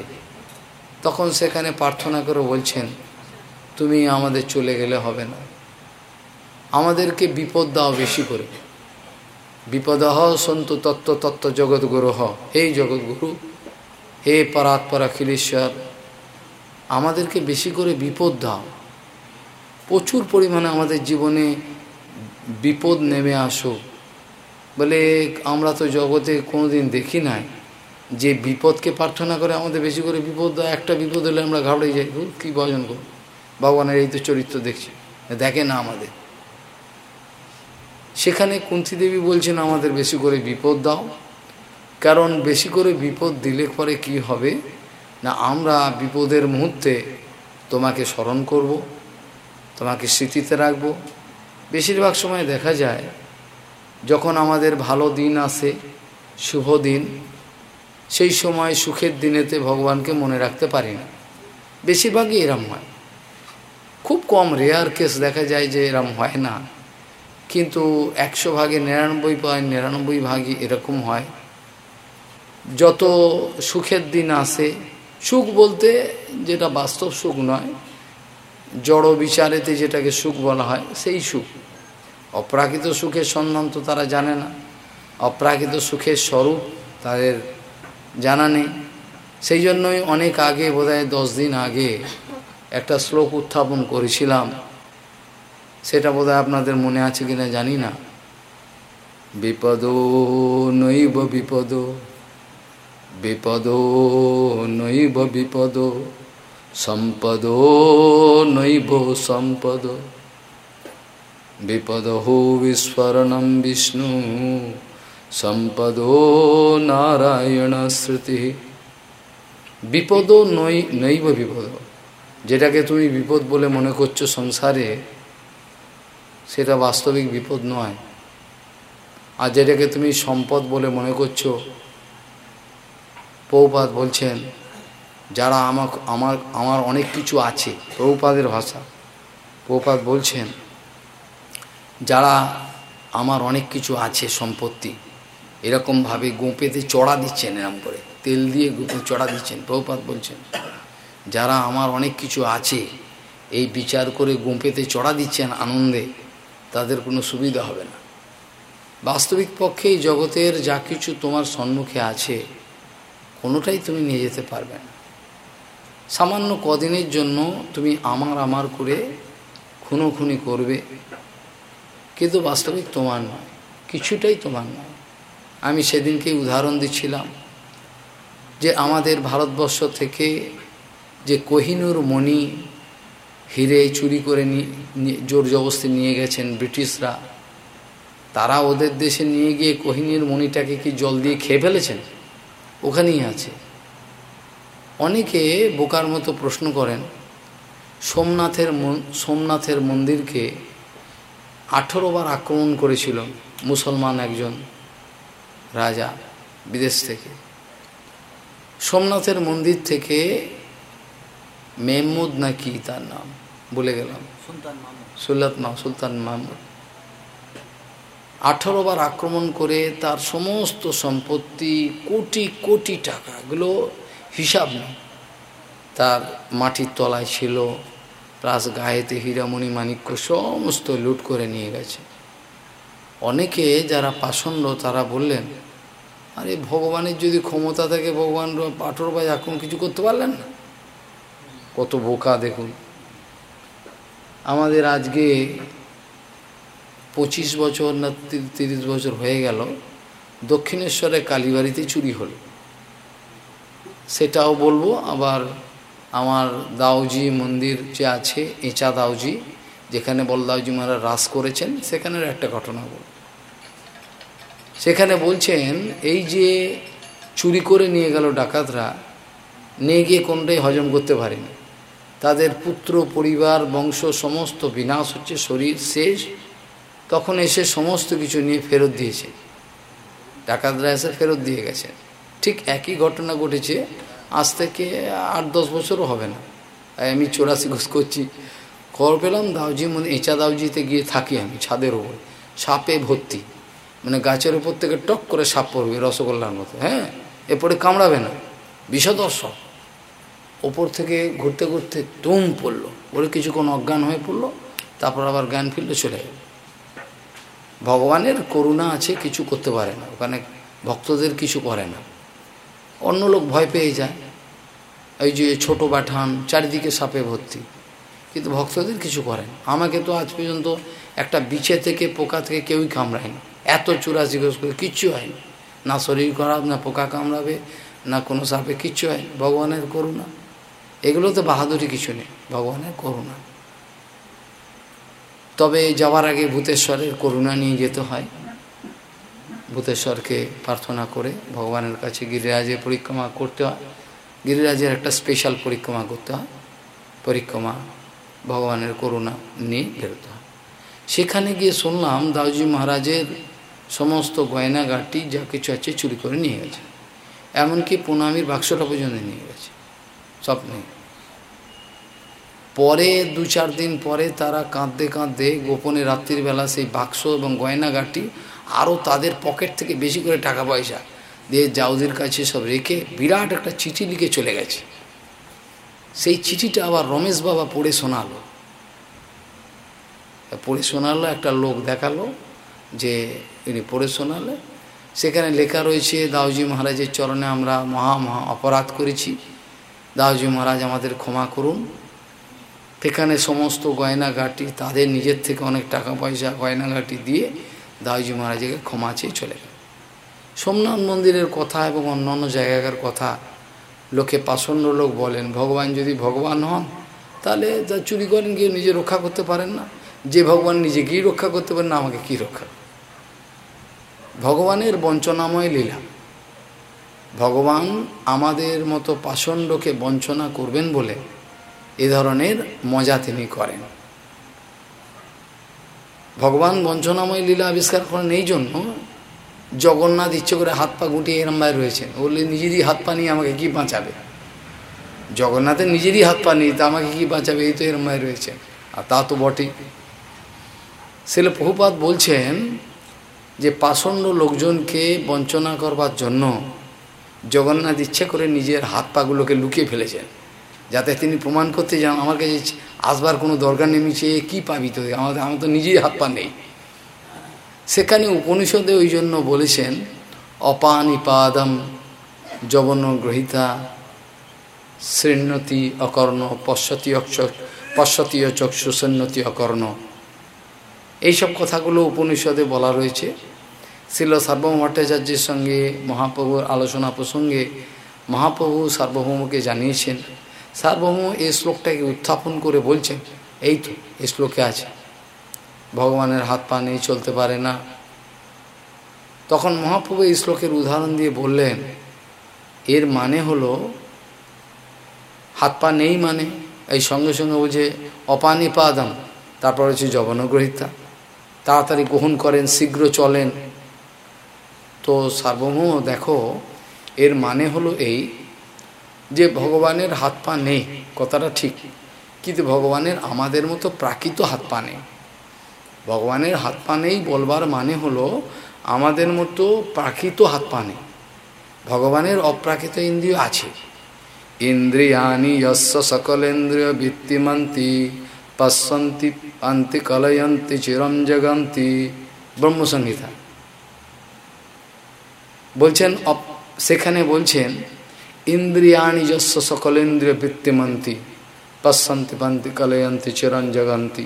তখন সেখানে প্রার্থনা করে বলছেন তুমি আমাদের চলে গেলে হবে না। আমাদেরকে বিপদ দাও বেশি করে। বিপদ হ সন্তু তত্ত্ব তত্ত্ব জগৎগুরু হ। হে জগৎগুরু, হে পরাৎপর অখিলেশ্বর আমাদেরকে বেশি করে বিপদ দাও। প্রচুর পরিমাণে আমাদের জীবনে বিপদ নেমে আসো। বলে আমরা তো জগতে কোনোদিন দেখি নাই যে বিপদকে প্রার্থনা করে আমাদের বেশি করে বিপদ দাও একটা বিপদ হলে আমরা ঘাবড়ে যাই। কী ভজন করো ভগবানের এই তো চরিত্র দেখছি। দেখে না আমাদের। সেখানে কুন্তি দেবী বলছেন, আমাদের বেশি করে বিপদ দাও। কারণ বেশি করে বিপদ দিলে পরে কি হবে? না, আমরা বিপদের মুহূর্তে তোমাকে স্মরণ করব, তোমাকে স্মৃতিতে রাখব। বেশিরভাগ সময় দেখা যায়, যখন আমাদের ভালো দিন আসে, শুভ দিন, সেই সময় সুখের দিনেতে ভগবানকে মনে রাখতে পারি না। বেশিরভাগই এরম হয়। খুব কম রেয়ার কেস দেখা যায় যে এরম হয় না। কিন্তু একশো ভাগে নিরানব্বই পয়েন্ট নিরানব্বই ভাগই এরকম হয়। যত সুখের দিন আসে, সুখ বলতে যেটা বাস্তব সুখ নয়, জড় বিচারেতে যেটাকে সুখ বলা হয়, সেই সুখ। অপ্রাকৃত সুখের সন্ধান তো তারা জানে না। অপ্রাকৃত সুখের স্বরূপ তাদের জানা নেই। সেই জন্যই অনেক আগে, বোধহয় দশ দিন আগে একটা শ্লোক উত্থাপন করেছিলাম। সেটা বোধহয় আপনাদের মনে আছে কিনা জানি না। বিপদ নৈব বিপদ বিপদ নৈব বিপদ, সম্পদ নৈব সম্পদ। বিপদ হো বিস্ফোরণম বিষ্ণু, সম্পদ নারায়ণ স্মৃতি। বিপদ নৈ নৈব বিপদ। যেটাকে তুমি বিপদ বলে মনে করছ সংসারে, সেটা বাস্তবিক বিপদ নয়। আর যেটাকে তুমি সম্পদ বলে মনে করছ পৌপাত বলছেন, যারা আমার আমার আমার অনেক কিছু আছে, প্রভুপাদের ভাষা। প্রভুপাত বলছেন, যারা আমার অনেক কিছু আছে সম্পত্তি, এরকমভাবে গোপেতে চড়া দিচ্ছেন এরম করে, তেল দিয়ে গোপে চড়া দিচ্ছেন প্রভুপাত বলছেন। যারা আমার অনেক কিছু আছে, এই বিচার করে গোপেতে চড়া দিচ্ছেন আনন্দে, তাদের কোনো সুবিধা হবে না। বাস্তবিক পক্ষে এই জগতের যা কিছু তোমার সম্মুখে আছে, কোনোটাই তুমি নিয়ে যেতে পারবে না। সামান্য কদিনের জন্য তুমি আমার আমার করে খুনোখুনি করবে, কিন্তু বাস্তবিক তোমার নয়, কিছুটাই তোমার নয়। আমি সেদিনকেই উদাহরণ দিচ্ছিলাম যে আমাদের ভারতবর্ষ থেকে যে কোহিনুর মণি হিরে চুরি করে জোর জবস্তি নিয়ে গেছেন ব্রিটিশরা। তারা ওদের দেশে নিয়ে গিয়ে কোহিনীর মণিটাকে কি জল দিয়ে খেয়ে ফেলেছেন? ওখানেই আছে। অনেকে বোকার মতো প্রশ্ন করেন, সোমনাথের সোমনাথের মন্দিরকে আঠেরো বার আক্রমণ করেছিল মুসলমান একজন রাজা বিদেশ থেকে। সোমনাথের মন্দির থেকে মেহমুদ নাকি তার নাম? বলে গেলাম। সুল্লাত মা সুলতান মাহমুদ। আঠারো বার আক্রমণ করে তার সমস্ত সম্পত্তি কোটি কোটি টাকাগুলো হিসাব নেই। তার মাটির তলায় ছিল প্লাস গায়েতে হীরামণি মাণিক্য সমস্ত লুট করে নিয়ে গেছে। অনেকে যারা পাষণ্ড তারা বললেন আরে ভগবানের যদি ক্ষমতা থাকে ভগবান আঠেরো বাই আক্রমণ কিছু করতে পারলেন না? কত বোকা, দেখুন। আমাদের আজকে পঁচিশ বছর না তিরিশ বছর হয়ে গেল, দক্ষিণেশ্বরে কালীবাড়িতে চুরি হল। সেটাও বলব, আবার আমার দাউজি মন্দির যে আছে, এঁচা দাউজি যেখানে বলদাউজি মহারাজ রাস করেছেন, সেখানের একটা ঘটনা বল সেখানে বলছেন, এই যে চুরি করে নিয়ে গেল ডাকাতরা, নিয়ে গিয়ে কোনটাই হজম করতে পারেনি। তাদের পুত্র, পরিবার, বংশ সমস্ত বিনাশ হচ্ছে, শরীর শেষ। তখন এসে সমস্ত কিছু নিয়ে ফেরত দিয়েছে। ডাকাতরা এসে ফেরত দিয়ে গেছে। ঠিক একই ঘটনা ঘটেছে। আজ থেকে আট, দশ বছরও হবে না। তাই আমি চোরাশি ঘোষ করছি। খবর পেলাম দাউজি মানে এঁচা দাউজিতে গিয়ে থাকি আমি, ছাদের ওপর সাপে ভর্তি। মানে গাছের উপর থেকে টক করে সাপ পড়বে, রসগোল্লার মতো। হ্যাঁ? এরপরে কামড়াবে না। বিষদর্শক ওপর থেকে ঘুরতে ঘুরতে তুম পড়ল। ওরে কিছুক্ষণ অজ্ঞান হয়ে পড়ল, তারপর আবার জ্ঞান ফিরলে, চলে গেল ভগবানের করুণা আছে, কিছু করতে পারে না। ওখানে ভক্তদের কিছু করে না। অন্য লোক ভয় পেয়ে যায়। এই যে ছোট বাঠান, চারিদিকে সাপে ভর্তি। কিন্তু ভক্তদের কিছু করেন আমাকে তো আজ পর্যন্ত একটা বিছে থেকে পোকা থেকে কেউই কামড়ায়নি এত চুরাশি জিজ্ঞেস করে কিচ্ছু হয়নি না। শরীর খারাপ, না পোকা কামড়াবে, না কোনো সাপে, কিচ্ছু হয় ভগবানের করুণা। এগুলো তো বাহাদুরি কিছু নেই, ভগবানের করুণা। তবে যাওয়ার আগে ভূতেশ্বরের করুণা নিয়ে যেতে হয়। ভূতেশ্বরকে প্রার্থনা করে ভগবানের কাছে গিরিরাজের পরিক্রমা করতে হয়। গিরিরাজের একটা স্পেশাল পরিক্রমা করতে হয়। পরিক্রমা ভগবানের করুণা নিয়ে বেরোতে হয়। সেখানে গিয়ে শুনলাম দাউজি মহারাজের সমস্ত গয়নাগাটি যা কিছু আছে চুরি করে নিয়ে গেছে। এমনকি প্রণামীর বাক্সটা পর্যন্ত নিয়ে গেছে। সব নেই পরে, দু চার দিন পরে তারা কাঁদতে কাঁদতে গোপনে রাত্রিবেলা সেই বাক্স এবং গয়নাগাটি আরও তাদের পকেট থেকে বেশি করে টাকা পয়সা দিয়ে জাউদের কাছে সব রেখে বিরাট একটা চিঠি লিখে চলে গেছে। সেই চিঠিটা আবার রমেশ বাবা পড়ে শোনালো। পড়ে শোনালো, একটা লোক দেখাল যে ইনি পড়ে শোনালে। সেখানে লেখা রয়েছে দাউজি মহারাজের চরণে আমরা মহা মহা অপরাধ করেছি। দাউজি মহারাজ আমাদের ক্ষমা করুন। সেখানে সমস্ত গয়নাঘাটি তাদের নিজের থেকে অনেক টাকা পয়সা গয়নাঘাটি দিয়ে দাউজি মহারাজকে ক্ষমা চেয়ে চলে গেল। সোমনাথ মন্দিরের কথা এবং অন্যান্য জায়গাকার কথা লোকে পাষণ্ড লোক বলেন, ভগবান যদি ভগবান হন, তাহলে যা চুরি করেন, গিয়ে নিজে রক্ষা করতে পারেন না। যে ভগবান নিজে গিয়ে রক্ষা করতে পারেন না, আমাকে কি রক্ষা? ভগবানের বঞ্চনাময় লীলা। ভগবান আমাদের মতো পাষণ্ডকে বঞ্চনা করবেন বলে এ ধরনের মজা তিনি করেন। ভগবান বঞ্চনাময় লীলা আবিষ্কার করেন এই জন্য জগন্নাথ ইচ্ছে করে হাত পা গুটিয়ে এরম বাইরে রয়েছেন। বললে নিজেরই হাত পা নিয়ে আমাকে কি বাঁচাবে? জগন্নাথের নিজেরই হাত পা নিয়ে তা আমাকে কি বাঁচাবে? এই তো এরম বাইরে রয়েছে। আর তা তো বটেই। সেলে বহুপাত বলছেন যে, পাষণ্ড লোকজনকে বঞ্চনা করবার জন্য জগন্নাথ ইচ্ছে করে নিজের হাত পাগুলোকে লুকিয়ে ফেলেছেন। যাতে তিনি প্রমাণ করতে যান, আমার কাছে আসবার কোনো দরকার নেই মিছে কী পাবি তো আমাদের আমার তো নিজেই হাত পা নেই। সেখানে উপনিষদে ওই জন্য বলেছেন, অপানিপাদম যবন গ্রহিতা শৃণ্যতি অকর্ণ, পশ্যতি পশ্যতি চক্ষুসন্নতি অকর্ণ। এইসব কথাগুলো উপনিষদে বলা রয়েছে। শিল সার্বভৌম ভট্টাচার্যের সঙ্গে, মহাপ্রভুর আলোচনা প্রসঙ্গে মহাপ্রভু সার্বভৌমকে জানিয়েছেন সার্বভৌম এই শ্লোকটাকে উত্থাপন করে বলছেন এই তো, এই শ্লোকে আছে। ভগবানের হাত পা নেই, চলতে পারে না। তখন মহাপ্রভু এই শ্লোকের উদাহরণ দিয়ে বললেন, এর মানে হলো, হাত পা নেই মানে এই সঙ্গে সঙ্গে বলছে পাদাম তারপর হচ্ছে জবনগ্রহিতা তাড়াতাড়ি গ্রহণ করেন, শীঘ্র চলেন। তো সার্বভৌম, দেখো, এর মানে হলো এই যে ভগবানের হাত পা নেই, কথাটা ঠিক। কিন্তু ভগবানের আমাদের মতো প্রাকৃত হাত পা নেই। ভগবানের হাত পা নেই বলবার মানে হলো আমাদের মতো প্রাকৃত হাত পা নেই। ভগবানের অপ্রাকৃত ইন্দ্রিয় আছে। ইন্দ্রিয়ানি যস্য সকলেন্দ্রিয় বৃত্তিমন্তি, পশ্যন্তি পান্তি কলয়ন্তি চিরম জগন্তি, ব্রহ্মসংহিতা। বলছেন সেখানে বলছেন ইন্দ্রিয়াণি যস্য সকলেন্দ্রিয় বৃত্তিমন্তি পশ্যন্তি পান্তি কলয়ন্তি চিরম জগন্তি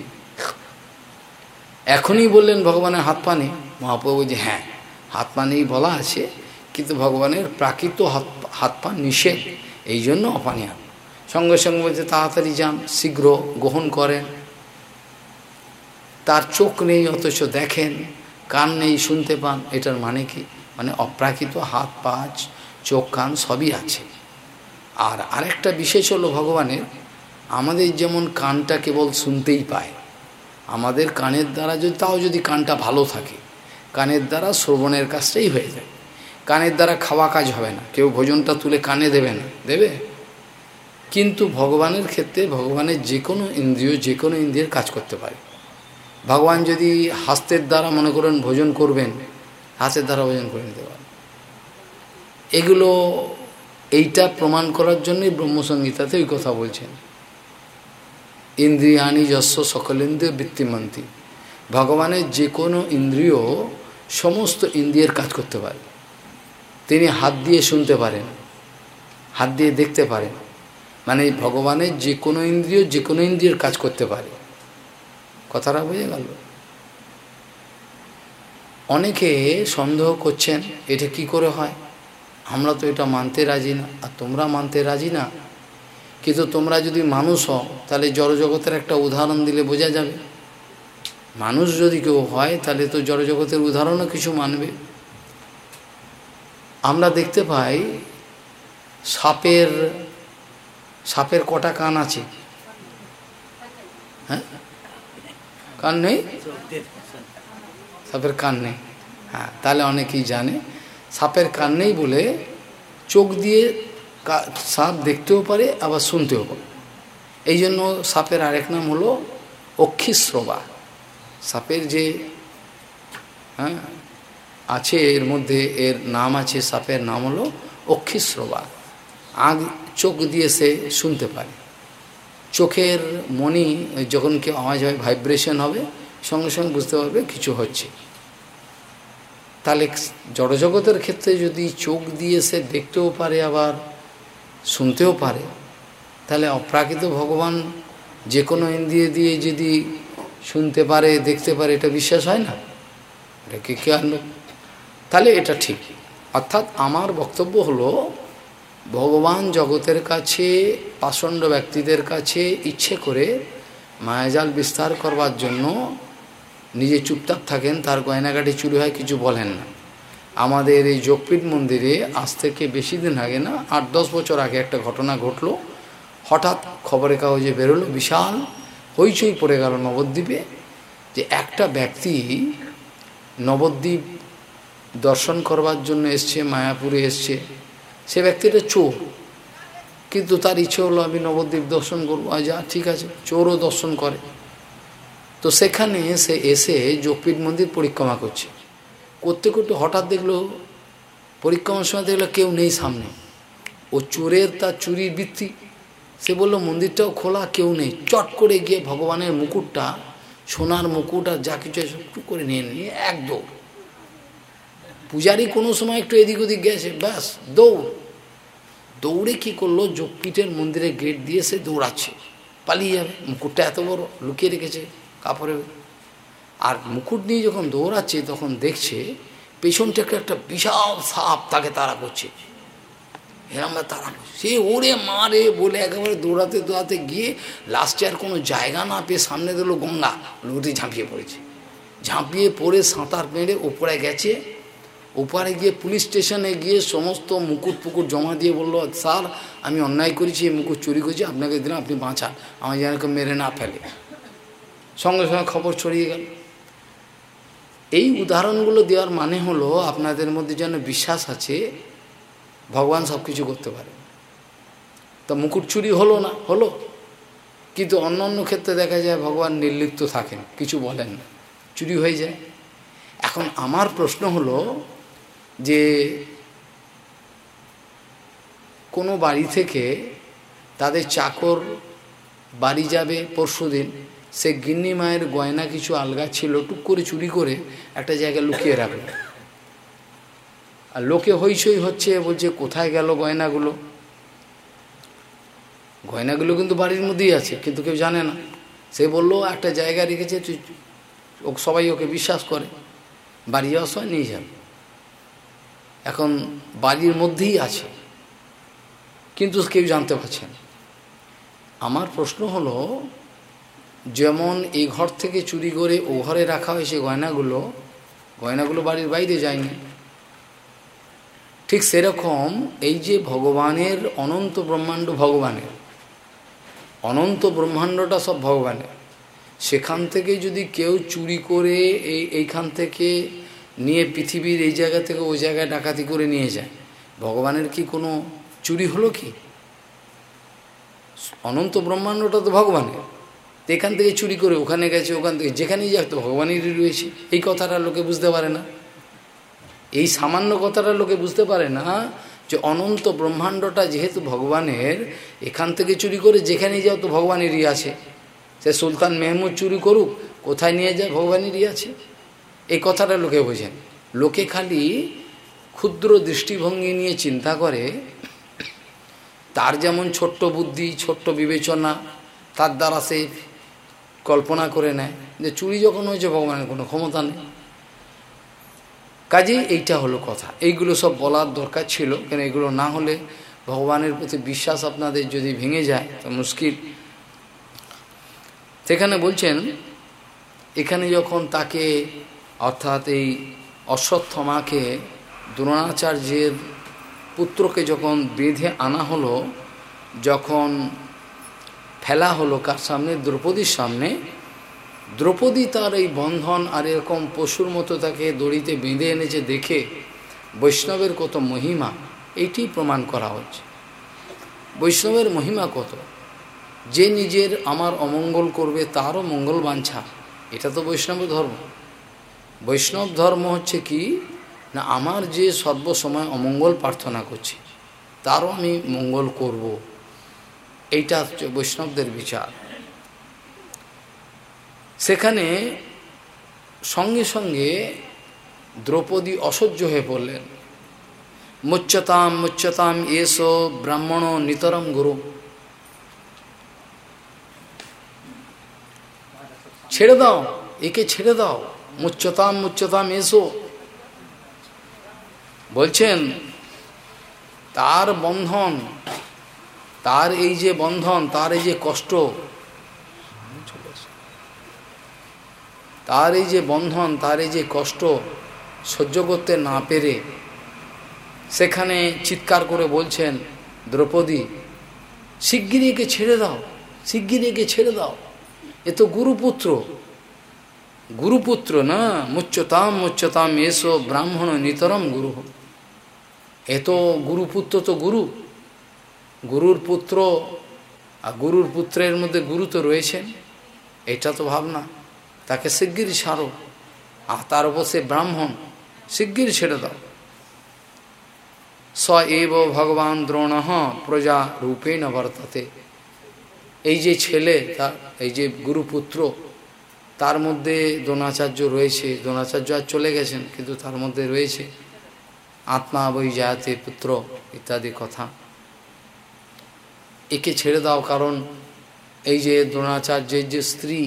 এখনই বললেন ভগবানের হাত পা নেই মহাপ্রভু যে হ্যাঁ হাত পা নেই বলা আছে, কিন্তু ভগবানের প্রাকৃত হাত হাত পা নিষেধ, এই জন্য অপানীয় সঙ্গে সঙ্গে বলছে, তাড়াতাড়ি যান, শীঘ্র গ্রহণ করেন। তার চোখ নেই, অথচ দেখেন, কান নেই, শুনতে পান, এটার মানে কি? মানে অপ্রাকৃত হাত পা চোখ, কান সবই আছে। আর আরেকটা বিশেষ হলো ভগবানের, আমাদের যেমন কানটা কেবল শুনতেই পায়, আমাদের কানের দ্বারা যদি তাও যদি কানটা ভালো থাকে, কানের দ্বারা শ্রবণের কাজটাই হয়ে যায়। কানের দ্বারা খাওয়া কাজ হবে না, কেউ ভোজনটা তুলে কানে দেবে না, দেবে? কিন্তু ভগবানের ক্ষেত্রে ভগবানের যে কোনো ইন্দ্রিয় যে কোনো ইন্দ্রিয়ের কাজ করতে পারে। ভগবান যদি হাস্তের দ্বারা মনে করেন ভোজন করবেন হাতের দ্বারা ভোজন করে নিতে পারেন। এগুলো এইটা প্রমাণ করার জন্যই ব্রহ্মসংগীতাতে ওই কথা বলছেন। ইন্দ্রিয়ানি যস্য সকলেন্দ্রিয় বৃত্তিমন্ত্রী ভগবানের যে কোনো ইন্দ্রিয় সমস্ত ইন্দ্রিয়ের কাজ করতে পারে। তিনি হাত দিয়ে শুনতে পারেন, হাত দিয়ে দেখতে পারেন। মানে ভগবানের যে কোনো ইন্দ্রিয় যে কোনো ইন্দ্রিয়ের কাজ করতে পারে। কথাটা বুঝে গেল? অনেকে সন্দেহ করছেন, এটা কি করে হয়? আমরা তো এটা মানতে রাজি না, আর তোমরা মানতে রাজি না। কিন্তু তোমরা যদি মানুষ হও, তাহলে জড়জগতের একটা উদাহরণ দিলে বোঝা যাবে। মানুষ যদি কেউ হয়, তাহলে তো জড়জগতের উদাহরণও কিছু মানবে। আমরা দেখতে পাই, সাপের সাপের কটা কান আছে? হ্যাঁ? কান নেই? সাপের কান নেই। হ্যাঁ তাহলে অনেকেই জানে। সাপের কান নেই বলে চোখ দিয়ে সাপ দেখতেও পারে, আবার শুনতেও পারে। এই জন্য সাপের আরেক নাম হলো অক্ষিশ্রবা সাপের যে হ্যাঁ আছে, এর মধ্যে এর নাম আছে, সাপের নাম হলো অক্ষিশ্রবা আগ, চোখ দিয়ে সে শুনতে পারে। চোখের মনি, যখন কেউ আওয়াজ হয়, ভাইব্রেশন হবে, সঙ্গে সঙ্গে বুঝতে পারবে কিছু হচ্ছে। তাহলে জড়জগতের ক্ষেত্রে যদি চোখ দিয়ে সে দেখতেও পারে আবার শুনতেও পারে, তাহলে অপ্রাকৃত ভগবান যে কোনো ইন্দ্রিয় দিয়ে যদি শুনতে পারে, দেখতে পারে, এটা বিশ্বাস হয় না? এটা কে কে আনলো তাহলে এটা ঠিক। অর্থাৎ আমার বক্তব্য হলো, ভগবান জগতের কাছে, পাষণ্ড ব্যক্তিদের কাছে ইচ্ছে করে মায়াজাল বিস্তার করবার জন্য নিজে চুপচাপ থাকেন, তার গয়নাগাটি চুরি হয়, কিছু বলেন না। আমাদের এই যোগপীঠ মন্দিরে আজ থেকে বেশি দিন আগে না, আট দশ বছর আগে একটা ঘটনা ঘটলো। হঠাৎ খবরের কাগজে বেরোলো বিশাল হইচই পড়ে গেল নবদ্বীপে যে একটা ব্যক্তি নবদ্বীপ দর্শন করবার জন্য এসছে, মায়াপুরে এসছে। সে ব্যক্তিটা চোর। কিন্তু তার ইচ্ছে হলো আমি নবদ্বীপ দর্শন করব। যা ঠিক আছে, চোরও দর্শন করে। তো সেখানে সে এসে যোগপীঠ মন্দির পরিক্রমা করছে। করতে করতে হঠাৎ দেখল, পরিক্রমার সময় দেখল কেউ নেই সামনে। ও চোরের তার চুরির বৃত্তি। সে বলল, মন্দিরটাও খোলা, কেউ নেই। চট করে গিয়ে ভগবানের মুকুটটা, সোনার মুকুট আর যা কিছু একটু করে নিয়ে নিয়ে এক দৌড়। পূজারি কোনো সময় একটু এদিক ওদিক গেছে, ব্যাস, দৌড়। দৌড়ে কি করল যোগপীঠের মন্দিরের গেট দিয়ে সে দৌড়াচ্ছে। পালিয়ে যাবে। মুকুটটা এত বড়, লুকিয়ে রেখেছে। কাপড়ে। আর মুকুট নিয়ে যখন দৌড়াচ্ছে, তখন দেখছে পেছন থেকে একটা বিশাল সাপ তাকে তাড়া করছে। এরম তাড়া সে ওরে মারে বলে একেবারে দৌড়াতে দৌড়াতে গিয়ে লাস্টে আর কোনো জায়গা না পেয়ে সামনে দিল গঙ্গা লোটে ঝাঁপিয়ে পড়েছে। ঝাঁপিয়ে পড়ে সাঁতার মেরে ওপরে গেছে। ওপারে গিয়ে পুলিশ স্টেশনে গিয়ে সমস্ত মুকুট ফুকুট জমা দিয়ে বলল, স্যার, আমি অন্যায় করেছি, এই মুকুট চুরি করেছি, আপনাকে দিলাম, আপনি বাঁচান। আমার যেন মেরে না ফেলে। সঙ্গে সঙ্গে খবর ছড়িয়ে গেল। এই উদাহরণগুলো দেওয়ার মানে হলো আপনাদের মধ্যে যেন বিশ্বাস আছে, ভগবান সব কিছু করতে পারে। তা মুকুট চুরি হলো না, হলো। কিন্তু অন্য অন্য ক্ষেত্রে দেখা যায় ভগবান নির্লিপ্ত থাকেন, কিছু বলেন না, চুরি হয়ে যায়। এখন আমার প্রশ্ন হলো যে কোনো বাড়ি থেকে তাদের চাকর বাড়ি যাবে পরশু দিন সে গিন্নি মায়ের গয়না কিছু আলগা ছিল, টুক করে চুরি করে একটা জায়গায় লুকিয়ে রাখল। আর লোকে হইচই হচ্ছে, বলছে, কোথায় গেল গয়নাগুলো? গয়নাগুলো কিন্তু বাড়ির মধ্যেই আছে, কিন্তু কেউ জানে না। সে বলল, একটা জায়গা রেখেছে, তুই সবাই ওকে বিশ্বাস করে। বাড়ি যাওয়ার সময় নিয়ে যাবে। এখন বাড়ির মধ্যেই আছে। কিন্তু কেউ জানতে পারছেন আমার প্রশ্ন হলো যেমন এই ঘর থেকে চুরি করে ও ঘরে রাখা হয়েছে গয়নাগুলো গয়নাগুলো বাড়ির বাইরে যায়নি। ঠিক সেরকম এই যে ভগবানের অনন্ত ব্রহ্মাণ্ড ভগবানের, অনন্ত ব্রহ্মাণ্ডটা সব ভগবানের। সেখান থেকে যদি কেউ চুরি করে এই এইখান থেকে নিয়ে পৃথিবীর এই জায়গা থেকে ওই জায়গায় ডাকাতি করে নিয়ে যায়, ভগবানের কি কোনো চুরি হলো কি? অনন্ত ব্রহ্মাণ্ডটা তো ভগবানের। এখান থেকে চুরি করে ওখানে গেছে, ওখান থেকে যেখানেই যাক তো ভগবানেরই রয়েছে। এই কথাটা লোকে বুঝতে পারে না। এই সামান্য কথাটা লোকে বুঝতে পারে না যে অনন্ত ব্রহ্মাণ্ডটা যেহেতু ভগবানের, এখান থেকে চুরি করে যেখানেই যাও তো ভগবানেরই আছে। সে সুলতান মেহমুদ চুরি করুক, কোথায় নিয়ে যায় ভগবানেরই আছে। এই কথাটা লোকে বোঝেন। লোকে খালি ক্ষুদ্র দৃষ্টিভঙ্গি নিয়ে চিন্তা করে, তার যেমন ছোট্ট বুদ্ধি, ছোট্ট বিবেচনা, তার দ্বারা সে কল্পনা করে নেয় যে চুরি যখন হয়েছে, ভগবানের কোনো ক্ষমতা নেই। কাজেই এইটা হলো কথা। এইগুলো সব বলার দরকার ছিল, কেন এগুলো না হলে ভগবানের প্রতি বিশ্বাস আপনাদের যদি ভেঙে যায়, তো মুশকিল। সেখানে বলছেন, এখানে যখন তাকে, অর্থাৎ এই অশ্বত্থমাকে দ্রোণাচার্যের পুত্রকে যখন বেঁধে আনা হলো, যখন ফেলা হলো কার সামনে? দ্রৌপদীর সামনে। দ্রৌপদী তার এই বন্ধন আর এরকম পশুর মতো তাকে দড়িতে বেঁধে এনেছে দেখে বৈষ্ণবের কত মহিমা, এইটি প্রমাণ করা হচ্ছে। বৈষ্ণবের মহিমা কত? যে নিজের আমার অমঙ্গল করবে, তারও মঙ্গল বাঞ্ছা। এটা তো বৈষ্ণব ধর্ম। বৈষ্ণব ধর্ম হচ্ছে কি? না, আমার যে সর্বসময় অমঙ্গল প্রার্থনা করছি, তারও আমি মঙ্গল করব। এইটা হচ্ছে বৈষ্ণবদের বিচার। সেখানে সঙ্গে সঙ্গে দ্রৌপদী অসহ্য হয়ে পড়লেন। মুচ্চতাম মুচ্চতাম এসো ব্রাহ্মণ নিতরম গুরু। ছেড়ে দাও, একে ছেড়ে দাও। মুচ্চতাম মুচ্চতাম এসো। বলছেন, তার বন্ধন তার এই যে বন্ধন, তার এই যে কষ্ট, তার এই যে বন্ধন, তার এই যে কষ্ট সহ্য করতে না পেরে সেখানে চিৎকার করে বলছেন, দ্রৌপদী শিগগিরি একে ছেড়ে দাও শিগগিরি একে ছেড়ে দাও। এ তো গুরুপুত্র। গুরুপুত্র না মুচ্চতাম মুচ্চতাম এসো ব্রাহ্মণ নিতরম গুরু। এ তো গুরুপুত্র তো গুরু। গুরুর পুত্র আর গুরুর পুত্রের মধ্যে গুরু তো রয়েছেন, এটা তো ভাবনা। তাকে শিগগির ছাড়ো। আর তার উপর সে ব্রাহ্মণ, শিগগির ছেড়ে দাও। স এব ভগবান দ্রোণ প্রজা রূপেণ বর্ততে। এই যে ছেলে তার এই যে গুরুপুত্র তার মধ্যে দ্রোণাচার্য রয়েছে। দ্রোণাচার্য আর চলে গেছেন, কিন্তু তার মধ্যে রয়েছে আত্মা বই জায়াতে পুত্র ইত্যাদি কথা। একে ছেড়ে দাও, কারণ এই যে দ্রোণাচার্যের যে স্ত্রী,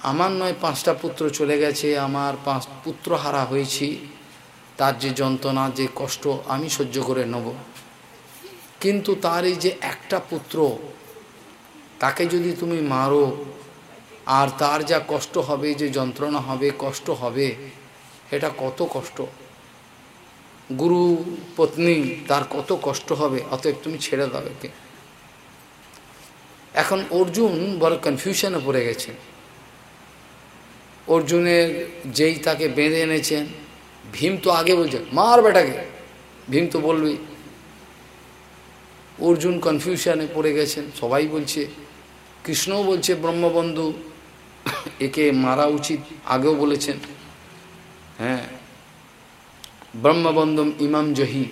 আমার নয়, পাঁচটা পুত্র চলে গেছে, আমার পাঁচ পুত্র হারা হয়েছি, তার যে যন্ত্রণা, যে কষ্ট আমি সহ্য করে নেব। কিন্তু তার এই যে একটা পুত্র, তাকে যদি তুমি মারো, আর তার যা কষ্ট হবে, যে যন্ত্রণা হবে, কষ্ট হবে এটা কত কষ্ট? গুরু, পত্নী, তার কত কষ্ট হবে? অতএব তুমি ছেড়ে দাও একে। এখন অর্জুন বড় কনফিউশনে পড়ে গেছে। অর্জুনের যেই তাকে বেঁধে এনেছেন, ভীম তো আগে বলছে, মার বেটাকে। ভীম তো বলবি অর্জুন কনফিউশনে পড়ে গেছেন, সবাই বলছে, কৃষ্ণও বলছে, ব্রহ্মবন্ধু, একে মারা উচিত। আগেও বলেছেন হ্যাঁ। ব্রহ্মবন্ধম ইমাম জহি।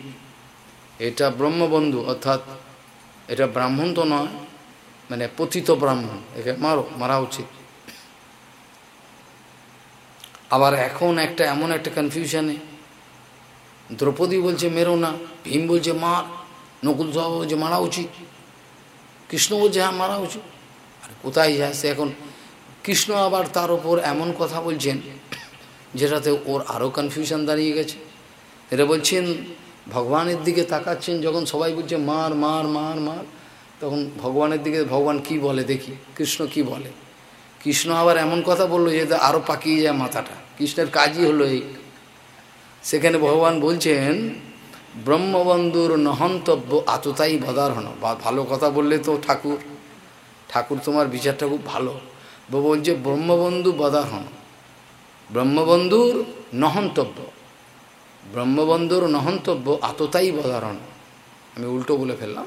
এটা ব্রহ্মবন্ধু, অর্থাৎ এটা ব্রাহ্মণ তো নয় মানে পতিত ব্রাহ্মণ। একে মারো, মারা উচিত। আবার এখন একটা, এমন একটা কনফিউশনে দ্রৌপদী বলছে, মেরো না। ভীম বলছে, মার। নকুল সাহা বলছে, মারা উচিত। কৃষ্ণ বলছে হ্যাঁ মারা উচিত। আর কোথায় যায় সে এখন? কৃষ্ণ আবার তার ওপর এমন কথা বলছেন, যেটাতে ওর আরও কনফিউশন দাঁড়িয়ে গেছে। এটা বলছেন, ভগবানের দিকে তাকাচ্ছেন যখন সবাই বলছে, মার মার মার মার। তখন ভগবানের দিকে ভগবান কি বলে দেখি, কৃষ্ণ কি বলে? কৃষ্ণ আবার এমন কথা বলল যে আরও পাকিয়ে যায় মাথাটা। কৃষ্ণের কাজই হলো এই। সেখানে ভগবান বলছেন, ব্রহ্মবন্ধুর নহন্তব্য আততাই বদারহন বা ভালো কথা বললে তো ঠাকুর ঠাকুর তোমার বিচারটা খুব ভালো। বলছে, ব্রহ্মবন্ধু বদারহন ব্রহ্মবন্ধুর নহন্তব্য। ব্রহ্মবন্ধুর নহন্তব্য আততাই বদারহন আমি উল্টো বলে ফেললাম।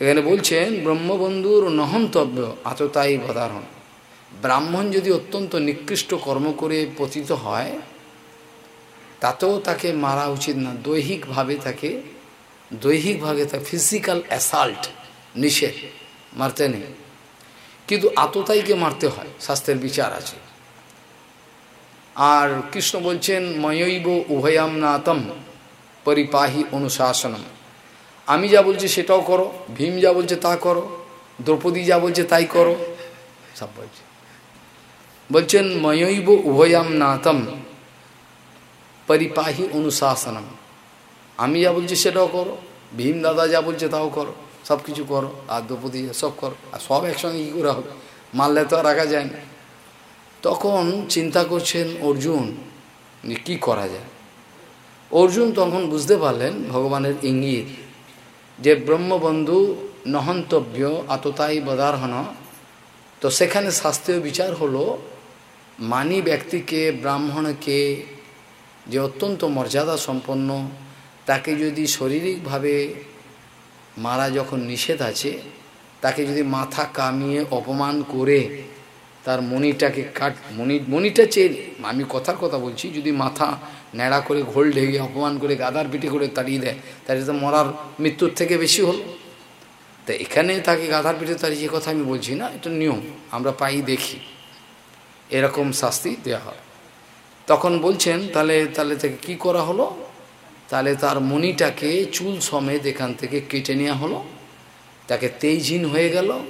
এখানে বলছেন, ব্রহ্মবন্ধুর নহন্তব্য আততাই বদারহন ব্রাহ্মণ যদি অত্যন্ত নিকৃষ্ট কর্ম করে পতিত হয়, তাতেও তাকে মারা উচিত না। দৈহিকভাবে তাকে দৈহিকভাবে তাকে ফিজিক্যাল অ্যাসাল্ট নিষেধ, মারতে নেই। কিন্তু আততাইকে মারতে হয় স্বাস্থ্যের বিচার আছে। আর কৃষ্ণ বলছেন, ময়ৈব উভয়াম নাতম, পরিপাহি অনুশাসনম। আমি যা বলছি সেটাও করো, ভীম যা বলছে তা করো, দ্রৌপদী যা বলছে তাই করো। সব বলছে। বলছেন, ময়ৈব উভয়াম নাতম, পরিপাহি অনুশাসনম। আমি যা বলছি সেটাও করো, ভীম দাদা যা বলছে তাও করো, সব কিছু করো, আর দ্রৌপদী সব করো, আর সব একসঙ্গে কী করে হবে? মারলে তো আর রাখা যায় না। তখন চিন্তা করছেন অর্জুন, যে কী করা যায়? অর্জুন তখন বুঝতে পারলেন, ভগবানের ইঙ্গিত যে ব্রহ্মবন্ধু নহন্তব্য আততাই বদারহন তো সেখানে শাস্ত্রীয় বিচার হলো, মানি ব্যক্তিকে, ব্রাহ্মণকে যে অত্যন্ত মর্যাদা সম্পন্ন, তাকে যদি শারীরিকভাবে মারা যখন নিষেধ আছে, তাকে যদি মাথা কামিয়ে অপমান করে, তার মণিটাকে কাট, মণি, মণিটা চেয়ে আমি কথার কথা বলছি, যদি মাথা ন্যাড়া করে ঘোল ঢেকে অপমান করে গাদার পিঠে করে তাড়িয়ে দেয়। তাহলে তো মরার মৃত্যুর থেকে বেশি হল। তা এখানে তাকে গাধার পিঠে তাড়িয়ে কথা আমি বলছি না, এটা নিয়ম। আমরা পাই, দেখি। এরকম শাস্তি দেওয়া হয়। তখন বলছেন, তাহলে তাহলে তাকে কি করা হলো? তাহলে তার মণিটাকে চুল সমেত এখান থেকে কেটে নেওয়া হলো। তাকে তেইজিন হয়ে গেল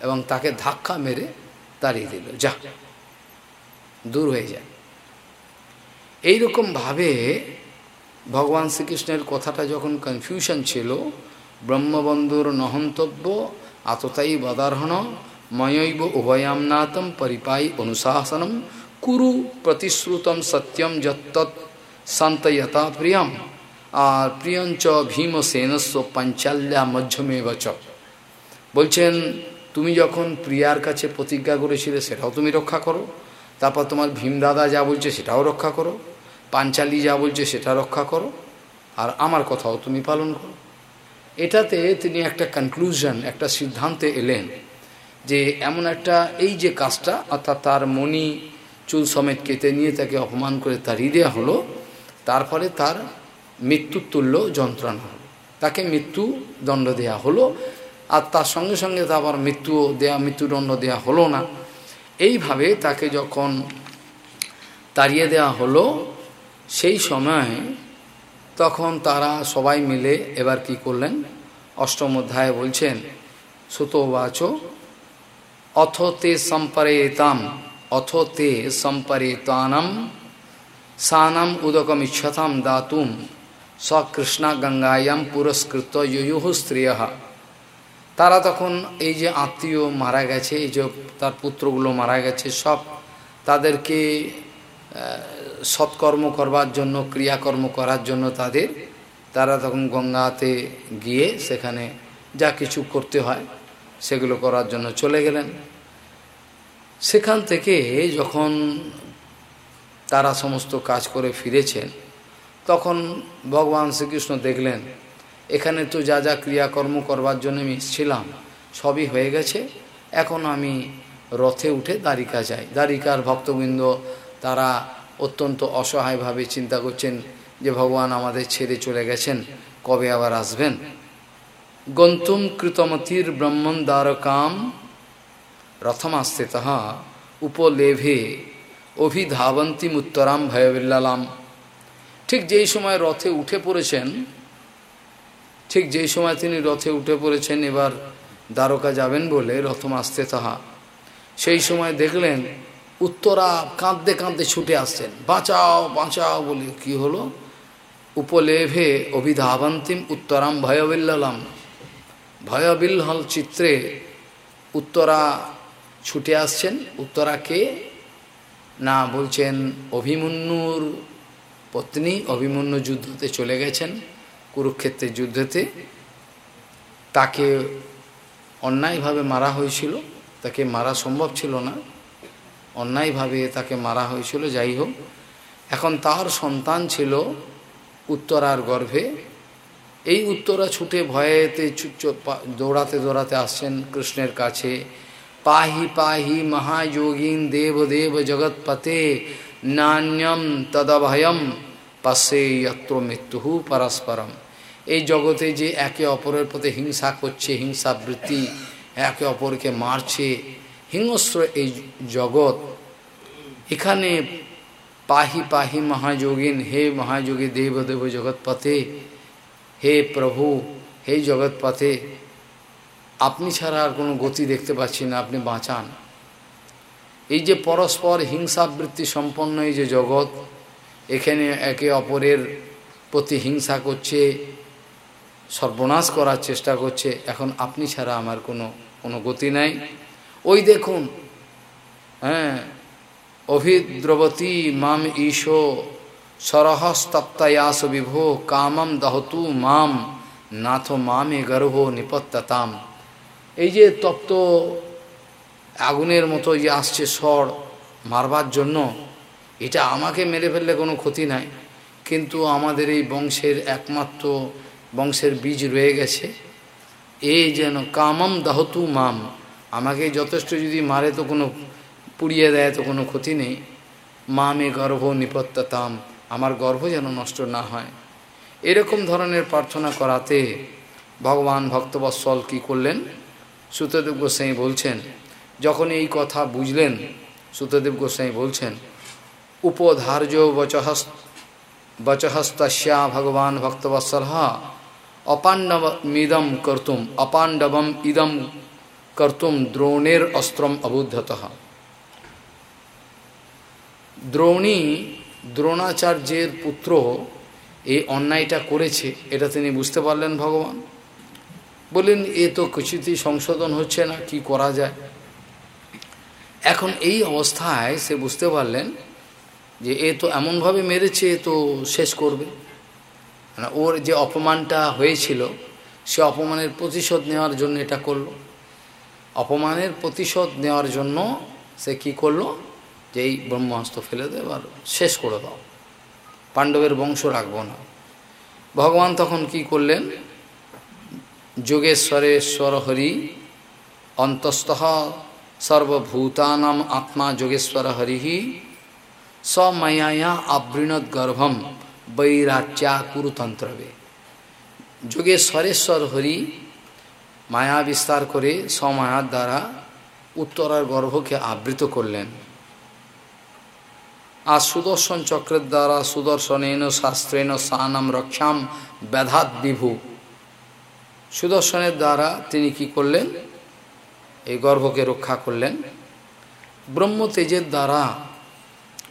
এবং তাকে ধাক্কা মেরে তাড়িয়ে দিল। যা, দূর হয়ে যায়। এইরকমভাবে ভগবান শ্রীকৃষ্ণের কথাটা যখন কনফিউশন ছিল, ব্রহ্মবন্ধুর নহন্তব্য আততাই বদারহণ, ময়ৈব উভয়ামনাথম পরিপাই অনুশাসনম, কুরু প্রতিশ্রুতম সত্যম যত্তৎ সন্তয়তা প্রিয়ম, আর প্রিয়ঞ্চ ভীমসেনস্ব পাঞ্চাল্যা মধ্যমে বচ বলছেন, তুমি যখন প্রিয়ার কাছে প্রতিজ্ঞা করেছিলে, সেটাও তুমি রক্ষা করো। তারপর তোমার ভীমদাদা যা বলছে, সেটাও রক্ষা করো। পাঞ্চালি যা বলছে সেটা রক্ষা করো, আর আমার কথাও তুমি পালন করো। এটাতে তিনি একটা কনক্লুশন একটা সিদ্ধান্তে এলেন যে এমন একটা এই যে কাজটা, অর্থাৎ তার মণি চুল সমেত কেটে নিয়ে তাকে অপমান করে তাড়িয়ে দেওয়া হলো, তারপরে তার মৃত্যুর তুল্য যন্ত্রণা হলো। তাকে মৃত্যু দণ্ড দেয়া হলো, আর তার সঙ্গে সঙ্গে তা আবার মৃত্যুও দেয়া মৃত্যুদণ্ড দেয়া হলো না। এইভাবে তাকে যখন তাড়িয়ে দেওয়া হলো সেই সময় তখন তারা সবাই মিলে এবার কি করলেন? অষ্টম অধ্যায়ে বলছেন সুতোবাচ অথ তে সম্পরেতাম অথ তে সম্পরেতানম, সানম উদকম ইচ্ছতাম দাতুম সকৃষ্ণা গঙ্গায়াম পুরস্কৃত ইয়ুহ স্ত্রিয়। তারা তখন এই যে আত্মীয় মারা গেছে, এই যে তার পুত্রগুলো মারা গেছে, সব তাদেরকে সৎকর্ম করবার জন্য, ক্রিয়াকর্ম করার জন্য তাদের, তারা তখন গঙ্গাতে গিয়ে সেখানে যা কিছু করতে হয় সেগুলো করার জন্য চলে গেলেন। সেখান থেকে যখন তারা সমস্ত কাজ করে ফিরেছেন, তখন ভগবান শ্রীকৃষ্ণ দেখলেন, এখানে তো যা যা ক্রিয়াকর্ম করবার জন্য আমি এসেছিলাম, সবই হয়ে গেছে, এখন আমি রথে উঠে দ্বারিকা যাই। দ্বারিকার ভক্তবৃন্দ তারা অত্যন্ত অসহায়ভাবে চিন্তা করছেন যে ভগবান আমাদের ছেড়ে চলে গেছেন, কবে আবার আসবেন? গন্তুম কৃতমতির ব্রহ্মণ দ্বারকাম রথমাস্তে তাহা উপলেভে অভিধাবন্তিম উত্তরাম ভয়বিল্লালাম ঠিক যেই সময় রথে উঠে পড়েছেন, ঠিক যেই সময় তিনি রথে উঠে পড়েছেন, এবার দ্বারকা যাবেন বলে রথমাস্তে তাহা সেই সময় দেখলেন উত্তরা কাঁদতে কাঁদতে ছুটে আসছেন। বাঁচাও বাঁচাও বলে কি হলো? উপলেভে অভিধাবন্তিম উত্তরাম ভয়বিল্লালাম। ভয়বিল্হল চিত্রে উত্তরা ছুটে আসছেন। উত্তরাকে না, বলছেন অভিমন্যুর পত্নী, অভিমন্যু যুদ্ধতে চলে গেছেন কুরুক্ষেত্রের যুদ্ধতে। তাকে অন্যায়ভাবে মারা হয়েছিল। তাকে মারা সম্ভব ছিল না। অন্যায়ভাবে তাকে মারা হয়েছিল, যাই হোক। এখন তার সন্তান ছিল উত্তরার গর্ভে। এই উত্তরা ছুটে ভয়েতে দৌড়াতে দৌড়াতে আসছেন কৃষ্ণের কাছে। পাহি পাহি মহাযোগীন দেবদেব জগৎপতে নান্যম তদভয়ম পাশে যত্র মৃত্যু পরস্পরম। এই জগতে যে একে অপরের প্রতি হিংসা করছে, হিংসাবৃত্তি একে অপরকে মারছে হিংস্র এই জগৎ, এখানে পাহি পাহি মহাযোগিন, হে মহাযোগী দেবদেব জগৎপথে, হে প্রভু, হে জগৎপথে, আপনি ছাড়া আর কোনো গতি দেখতে পাচ্ছি না, আপনি বাঁচান। এই যে পরস্পর হিংসাবৃত্তি সম্পন্ন এই যে জগৎ, এখানে একে অপরের প্রতি হিংসা করছে, সর্বনাশ করার চেষ্টা করছে, এখন আপনি ছাড়া আমার কোনো কোনো গতি নাই। ওই দেখুন। হ্যাঁ। অভিদ্রবতী মাম ঈশো সরহস্তপ্তয়াস বিভো কামম দহতু মাম নাথ মামে গর্ভ নিপত্ততাম এই যে তপ্ত আগুনের মতো যে আসছে স্বর মারবার জন্য, এটা আমাকে মেরে ফেললে কোনো ক্ষতি নাই। কিন্তু আমাদের এই বংশের একমাত্র বংশের বীজ রয়ে গেছে। এই যেন কামম দহতু মাম আমাকে যথেষ্ট যদি মারে তো কোনো পুড়িয়ে দেয় তো কোনো ক্ষতি নেই। মা মে গর্ভ নিপত্তাতাম আমার গর্ভ যেন নষ্ট না হয়। এরকম ধরনের প্রার্থনা করাতে ভগবান ভক্তবৎসল কি করলেন? সুতদেব গোস্বাই বলছেন, যখন এই কথা বুঝলেন, সুতদেব গোস্বাই বলছেন, উপধার্য বচহস্ত, বচহস্তস্যা ভগবান ভক্তবৎসল, অপাণ্ডবমিদম কর্তুম, অপাণ্ডবম ইদম কর্তুম দ্রোণের অস্ত্রম অবুদ্ধত দ্রোণী দ্রোণাচার্যের পুত্র এই অন্যায়টা করেছে, এটা তিনি বুঝতে পারলেন ভগবান। বললেন, এ তো কিছুতেই সংশোধন হচ্ছে না, কি করা যায়? এখন এই অবস্থায় সে বুঝতে পারলেন যে, এ তো এমনভাবে মেরেছে, এ তো শেষ করবে। মানে ওর যে অপমানটা হয়েছিল, সে অপমানের প্রতিশোধ নেওয়ার জন্য এটা করল। অপমানের প্রতিশোধ নেওয়ার জন্য সে কি করল? যে এই ব্রহ্মাস্ত্র ফেলে দেব আর শেষ করে দাও। পাণ্ডবের বংশ রাখব না। ভগবান তখন কি করলেন? যোগেশ্বরেশ্বর হরি অন্তস্থ সর্বভূতানাম আত্মা যোগেশ্বর হরি সময়া আবৃণত গর্ভম বৈরাচ্যা কুরুতন্ত্রবে যোগেশ্বরেশ্বর হরি মায়া বিস্তার করে সমায়ার দ্বারা উত্তরার গর্ভকে আবৃত করলেন। আর সুদর্শন চক্রের দ্বারা সুদর্শনেন শাস্ত্রেন সানাম রক্ষাম ব্যাধাত বিভু। সুদর্শনের দ্বারা তিনি কি করলেন? এই গর্ভকে রক্ষা করলেন। ব্রহ্ম তেজের দ্বারা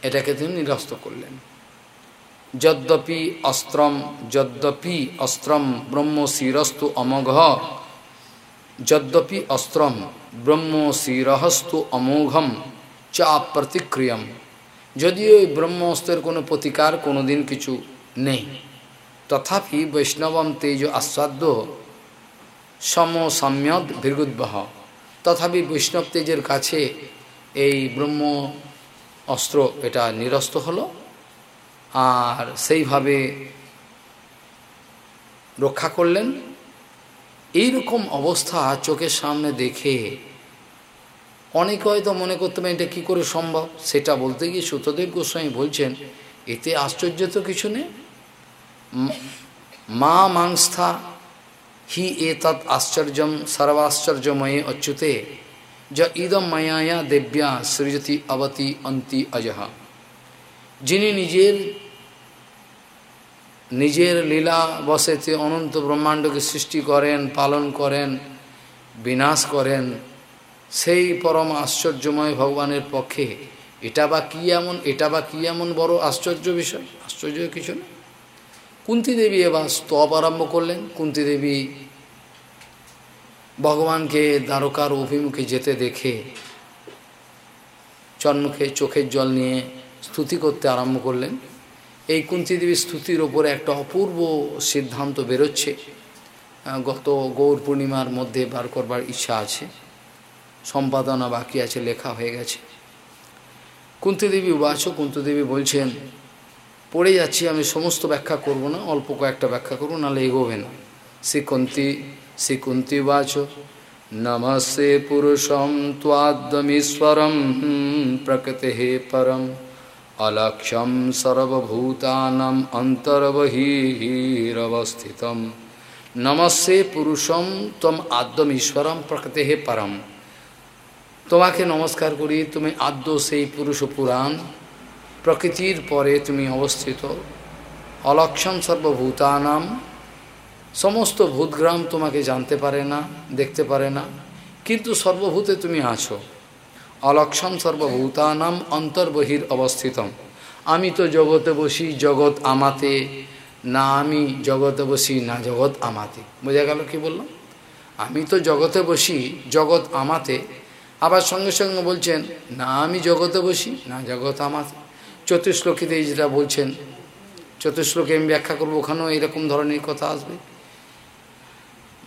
এটাকে তিনি নিরস্ত করলেন। যদ্যপি অস্ত্রম যদ্যপি অস্ত্রম ব্রহ্ম শিরস্তু অমঘ যদ্যপি অস্ত্রম ব্রহ্ম শিরহস্তু অমোঘম, চা প্রতিক্রিয়ম। যদিও এই ব্রহ্ম অস্ত্রের কোনো প্রতিকার কোনো দিন কিছু নেই। তথাপি বৈষ্ণবম তেজ আস্বাদ্য, সম সম্যদ ভৃগুদ্বহ তথাপি বৈষ্ণব তেজের কাছে এই ব্রহ্ম অস্ত্র এটা নিরস্ত হলো আর সেইভাবে রক্ষা করলেন। এই রকম অবস্থা চোখের সামনে দেখে অনেকে হয়তো মনে করতে পারেন, এটা কী করে সম্ভব? সেটা বলতে গিয়ে সুতদেব গোস্বামী বলছেন, এতে আশ্চর্য তো কিছু নেই। মা মাংস্থা হি এ তৎ আশ্চর্যম সর্বাশ্চর্যময়ে অচ্যুতে, য ইদম মায়া দেব্যা সৃজতি অবতি অন্তি অজহা। যিনি নিজের নিজের লীলা বসেতে অনন্ত ব্রহ্মাণ্ডকে সৃষ্টি করেন, পালন করেন, বিনাশ করেন, সেই পরম আশ্চর্যময় ভগবানের পক্ষে। এটা বা কী এমন, এটা বা কী এমন বড় আশ্চর্য বিষয়? আশ্চর্য কিছু না। কুন্তি এবার স্তব আরম্ভ করলেন। কুন্তি দেবী ভগবানকে দ্বারকার অভিমুখে যেতে দেখে চন্মুখে চোখের জল নিয়ে স্তুতি করতে আরম্ভ করলেন। এই কুন্তি দেবীর স্তুতির ওপরে একটা অপূর্ব সিদ্ধান্ত বেরোচ্ছে। গত গৌর পূর্ণিমার মধ্যে বার করবার ইচ্ছা আছে। সম্পাদনা বাকি আছে, লেখা হয়ে গেছে। কুন্তিদেবী উবাচ কুন্তিদেবী বলছেন, পড়ে যাচ্ছি, আমি সমস্ত ব্যাখ্যা করব না, অল্প কয়েকটা ব্যাখ্যা করব, নাহলে এগোবে না। শ্রী কুন্তি শ্রী কুন্তি উবাচ নমস্তে পুরুষম ত্বাদ্যমীশ্বরম প্রকৃতি পরম। অলক্ষ্যম সর্বভূতানাম অন্তর্বহিরবস্থিত নমস্তে পুরুষম তম আদ্যমীশ্বরম প্রকৃতি পরম তোমাকে নমস্কার করি, তুমি আদ্য সেই পুরুষ পুরাণ, প্রকৃতির পরে তুমি অবস্থিত। অলক্ষণ সর্বভূতানাম, সমস্ত ভূতগ্রাম তোমাকে জানতে পারে না, দেখতে পারে না, কিন্তু সর্বভূতে তুমি আছো। অলক্ষণ সর্বভূতানাম অন্তর্বহির অবস্থিতম। আমি তো জগতে বসি, জগৎ আমাতে। না আমি জগতে বসি, না জগৎ আমাতে। বোঝা গেল কি বললাম আমি তো জগতে বসি, জগৎ আমাতে। আবার সঙ্গে সঙ্গে বলছেন, না আমি জগতে বসি, না জগৎ আমাতে। চতুর্শ্লোকীতে যেটা বলছেন চতুশ্লোকে আমি ব্যাখ্যা করব ওখানেও এরকম ধরনের কথা আসবে।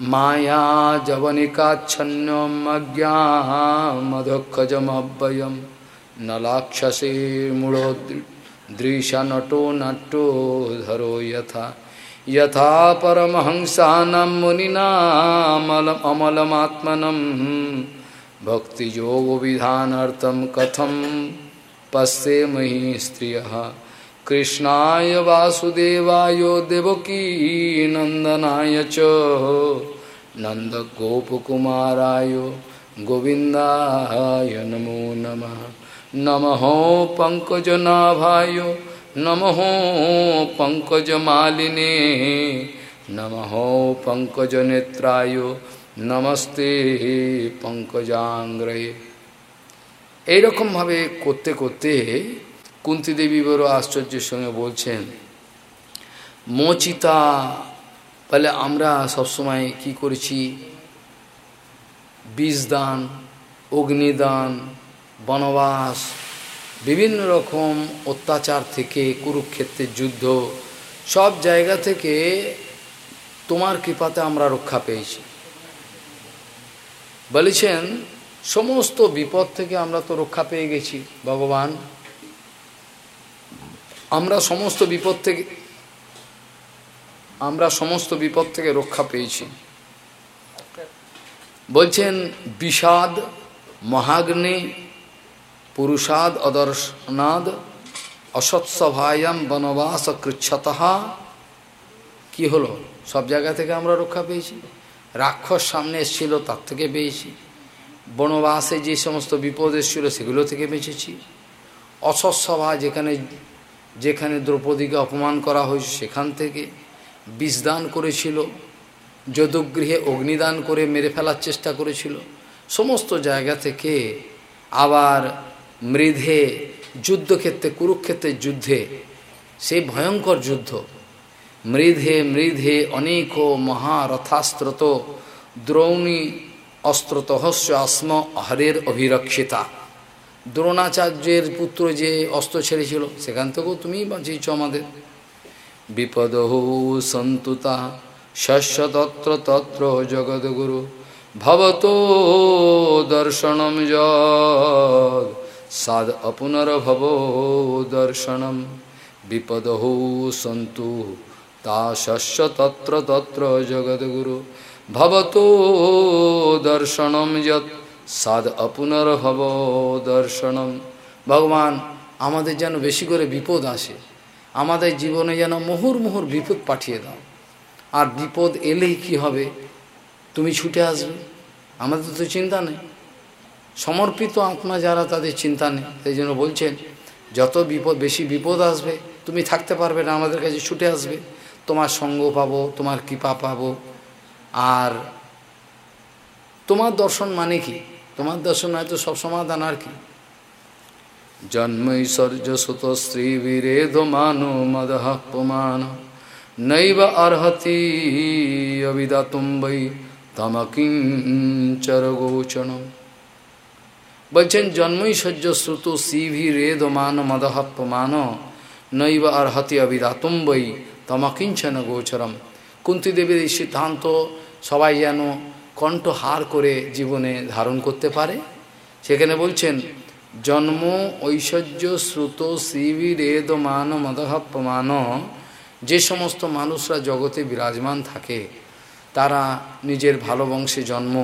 मायाजवनिकाच्छन्नमज्ञामधुःखजमव्ययं दृश नटो नटो धरो यथा। यथा परमहंसानां मुनिनामलम् अमलमात्मनं भक्तियोगविधानार्थं कथं पश्ये मही स्त्रिय। কৃষ্ণায় বাসুদেবায় দেবকী নন্দনায় চ। নন্দগোপকুমারায় গোবিন্দায় নমো নম। নম পঙ্কজনাভায় নম পঙ্কজমালিনে। নম পঙ্কজনেত্রায় নমস্তে পঙ্কজাঙ্গ্রে। এইরকমভাবে করতে করতে কুন্তিদেবী বড় আশ্চর্যের সঙ্গে বলছেন, মোচিতা বলে আমরা সবসময় কি করেছি? বীজদান অগ্নিদান, বনবাস, বিভিন্ন রকম অত্যাচার থেকে, কুরুক্ষেত্রের যুদ্ধ, সব জায়গা থেকে তোমার কৃপাতে আমরা রক্ষা পেয়েছি। বলেছেন, সমস্ত বিপদ থেকে আমরা তো রক্ষা পেয়ে গেছি, ভগবান। আমরা সমস্ত বিপদ থেকে, আমরা সমস্ত বিপদ থেকে রক্ষা পেয়েছি। বলছেন, বিষাদ, মহাগ্নি, পুরুষাদ, অদর্শনাদ অসৎসভায়াম বনবাস কৃচ্ছত কি হলো? সব জায়গা থেকে আমরা রক্ষা পেয়েছি। রাক্ষস সামনে এসেছিল, তার থেকে পেয়েছি। বনবাসে যে সমস্ত বিপদ এসেছিল, সেগুলো থেকে বেঁচেছি। অসৎসভা যেখানে যেখানে দ্রৌপদীকে অপমান করা হয়েছে সেখান থেকে বিষদান করেছিল, যদুগৃহে অগ্নিদান করে মেরে ফেলার চেষ্টা করেছিল। সমস্ত জায়গা থেকে আবার মৃধে যুদ্ধক্ষেত্রে কুরুক্ষেত্রের যুদ্ধে, সেই ভয়ঙ্কর যুদ্ধ, মৃধে মৃধে অনেক মহারথাস্ত্রত, দ্রৌণী অস্ত্রতহস্য আস্ম হরের অভিরক্ষিতা। দ্রোণাচার্যের পুত্র যে অস্ত্র ছেড়েছিল, সেখান থেকেও তুমি বাঁচিয়েছ আমাদের। বিপদ সন্তুতা শস্য তত্র তত্র জগদ্গুরু, ভবত দর্শনম যদ সাদ অপুনর্ভব দর্শনম। বিপদ সন্তু, তা শস্য তত্র তত্র জগদ্গুরু, ভবত দর্শনম যত সাদ অপুনর্ভব দর্শনম। ভগবান, আমাদের যেন বেশি করে বিপদ আসে, আমাদের জীবনে যেন মুহুর মুহুর বিপদ পাঠিয়ে দাও। আর বিপদ এলেই কি হবে? তুমি ছুটে আসবে, আমাদের তো চিন্তা নেই। সমর্পিত আত্মা যারা, তাদের চিন্তা নেই। সেই জন্য বলছেন, যত বিপদ, বেশি বিপদ আসবে, তুমি থাকতে পারবে না, আমাদের কাছে ছুটে আসবে। তোমার সঙ্গ পাবো, তোমার কৃপা পাবো। আর তোমার দর্শন মানে কি? তোমার দর্শন হয়তো সব সমাধান আর কি? জন্মৈশ্বর্য সুত শ্রী বীরেধ মানো মদহ পুমান নৈব অর্হতি অবিদাতুম বৈ তমকিঞ্চর গোচন বলছেন জন্মৈশ্বর্য শ্রুত শিভি রেদ মান মদহ পুমান নৈব অর্হতি অবিদাতুম বৈ তমকিঞ্চন গোচরম কুন্তি দেবীর এই সিদ্ধান্ত সবাই যেন কণ্ঠহার করে জীবনে ধারণ করতে পারে? সেখানে বলছেন, জন্ম ঐশ্বর্য শ্রুত শিবি রেদ মান মদহপমান যে সমস্ত মানুষরা জগতে বিরাজমান থাকে, তারা নিজের ভালো বংশে জন্ম।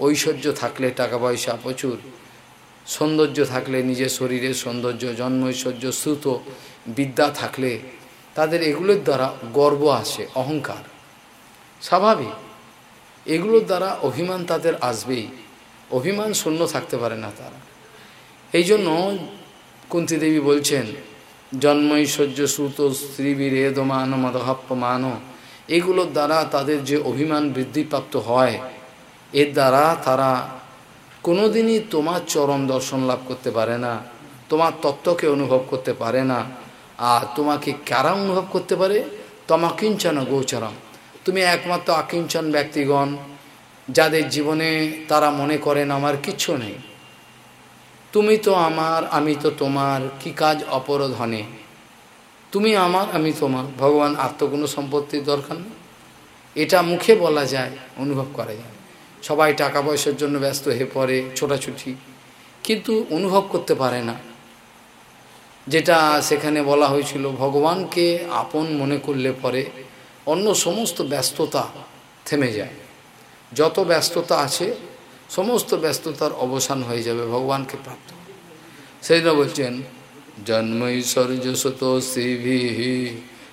ঐশ্বর্য থাকলে টাকা পয়সা প্রচুর। সৌন্দর্য থাকলে নিজের শরীরের সৌন্দর্য। জন্ম ঐশ্বর্য শ্রুত বিদ্যা থাকলে তাদের এগুলোর দ্বারা গর্ব আসে, অহংকার। স্বাভাবিক। এগুলোর দ্বারা অভিমান তাদের আসবেই। অভিমান শূন্য থাকতে পারে না তারা। এই জন্য কুন্তিদেবী বলছেন জন্মই জন্মৈশ্বর্য সুত স্ত্রীবীর এদমান মদহাপ্যমান এগুলোর দ্বারা তাদের যে অভিমান বৃদ্ধিপ্রাপ্ত হয়, এর দ্বারা তারা কোনোদিনই তোমার চরম দর্শন লাভ করতে পারে না, তোমার তত্ত্বকে অনুভব করতে পারে না, আর তোমাকে কারা অনুভব করতে পারে, তমাকিঞ্চন গোচরম। তুমি একমাত্র আকিঞ্চন ব্যক্তিগণ, যাদের জীবনে তারা মনে করেন আমার কিচ্ছু নেই। তুমি তো আমার, আমি তো তোমার, কি কাজ অপরধনে তুমি আমার, আমি তোমার। ভগবান আত্ম কোনো সম্পত্তির দরকার নেই। এটা মুখে বলা যায়, অনুভব করা যায়। সবাই টাকা পয়সার জন্য ব্যস্ত হয়ে পড়ে, ছোটাছুটি। কিন্তু অনুভব করতে পারে না। যেটা সেখানে বলা হয়েছিল, ভগবানকে আপন মনে করলে পরে অন্য সমস্ত ব্যস্ততা থেমে যায়। যত ব্যস্ততা আছে, সমস্ত ব্যস্ততার অবসান হয়ে যাবে ভগবানকে প্রাপ্ত। সেই জন্য বলছেন জন্মৈশ্বর্যসত শিভি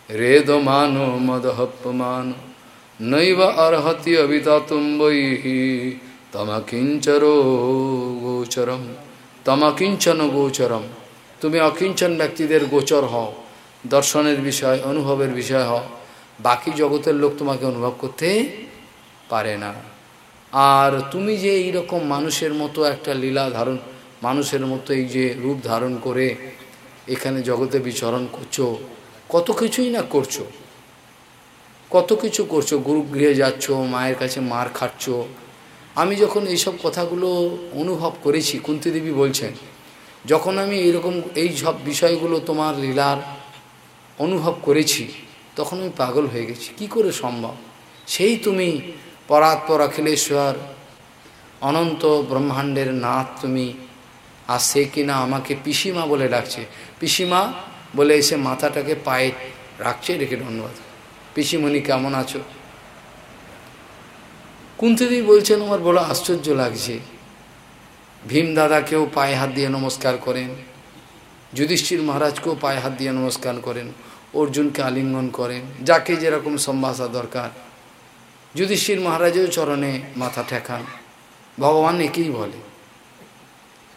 রেদমান মদহপমান নৈব অর্হতি অবিতাতুম বৈ তমকিঞ্চর গোচরম। তমকিঞ্চন গোচরম। তুমি অকিঞ্চন ব্যক্তিদের গোচর হও, দর্শনের বিষয়, অনুভবের বিষয় হও। বাকি জগতের লোক তোমাকে অনুভব করতে পারে না। আর তুমি যে এই রকম মানুষের মতো একটা লীলা ধারণ, মানুষের মতো এই যে রূপ ধারণ করে এখানে জগতে বিচরণ করছ, কত কিছুই না করছ। কত কিছু করছ, গুরুগৃহে যাচ্ছ, মায়ের কাছে মার খাচ্ছ আমি যখন এইসব কথাগুলো অনুভব করেছি, কুন্তি দেবী বলছেন, যখন আমি এইরকম এই সব বিষয়গুলো তোমার লীলার অনুভব করেছি তখন আমি পাগল হয়ে গেছি। কি করে সম্ভব? সেই তুমি পরাৎপর অখিলেশ্বর, অনন্ত ব্রহ্মাণ্ডের নাথ তুমি, আর সে কিনা আমাকে পিসিমা বলে ডাকছে। পিসিমা বলে এসে মাথাটাকে পায়ে রাখছে, রেখে ধন্যবাদ। পিসিমণি, কেমন আছো? কুন্তিদি বলছেন, আমার বড় আশ্চর্য লাগছে। ভীম দাদাকেও পায়ে হাত দিয়ে নমস্কার করেন। যুধিষ্ঠির মহারাজকেও পায়ে হাত দিয়ে নমস্কার করেন। অর্জুনকে আলিঙ্গন করেন যাকে যেরকম সম্ভাষা দরকার। যুধিষ্ঠির মহারাজেও চরণে মাথা ঠেকান। ভগবান একেই বলে।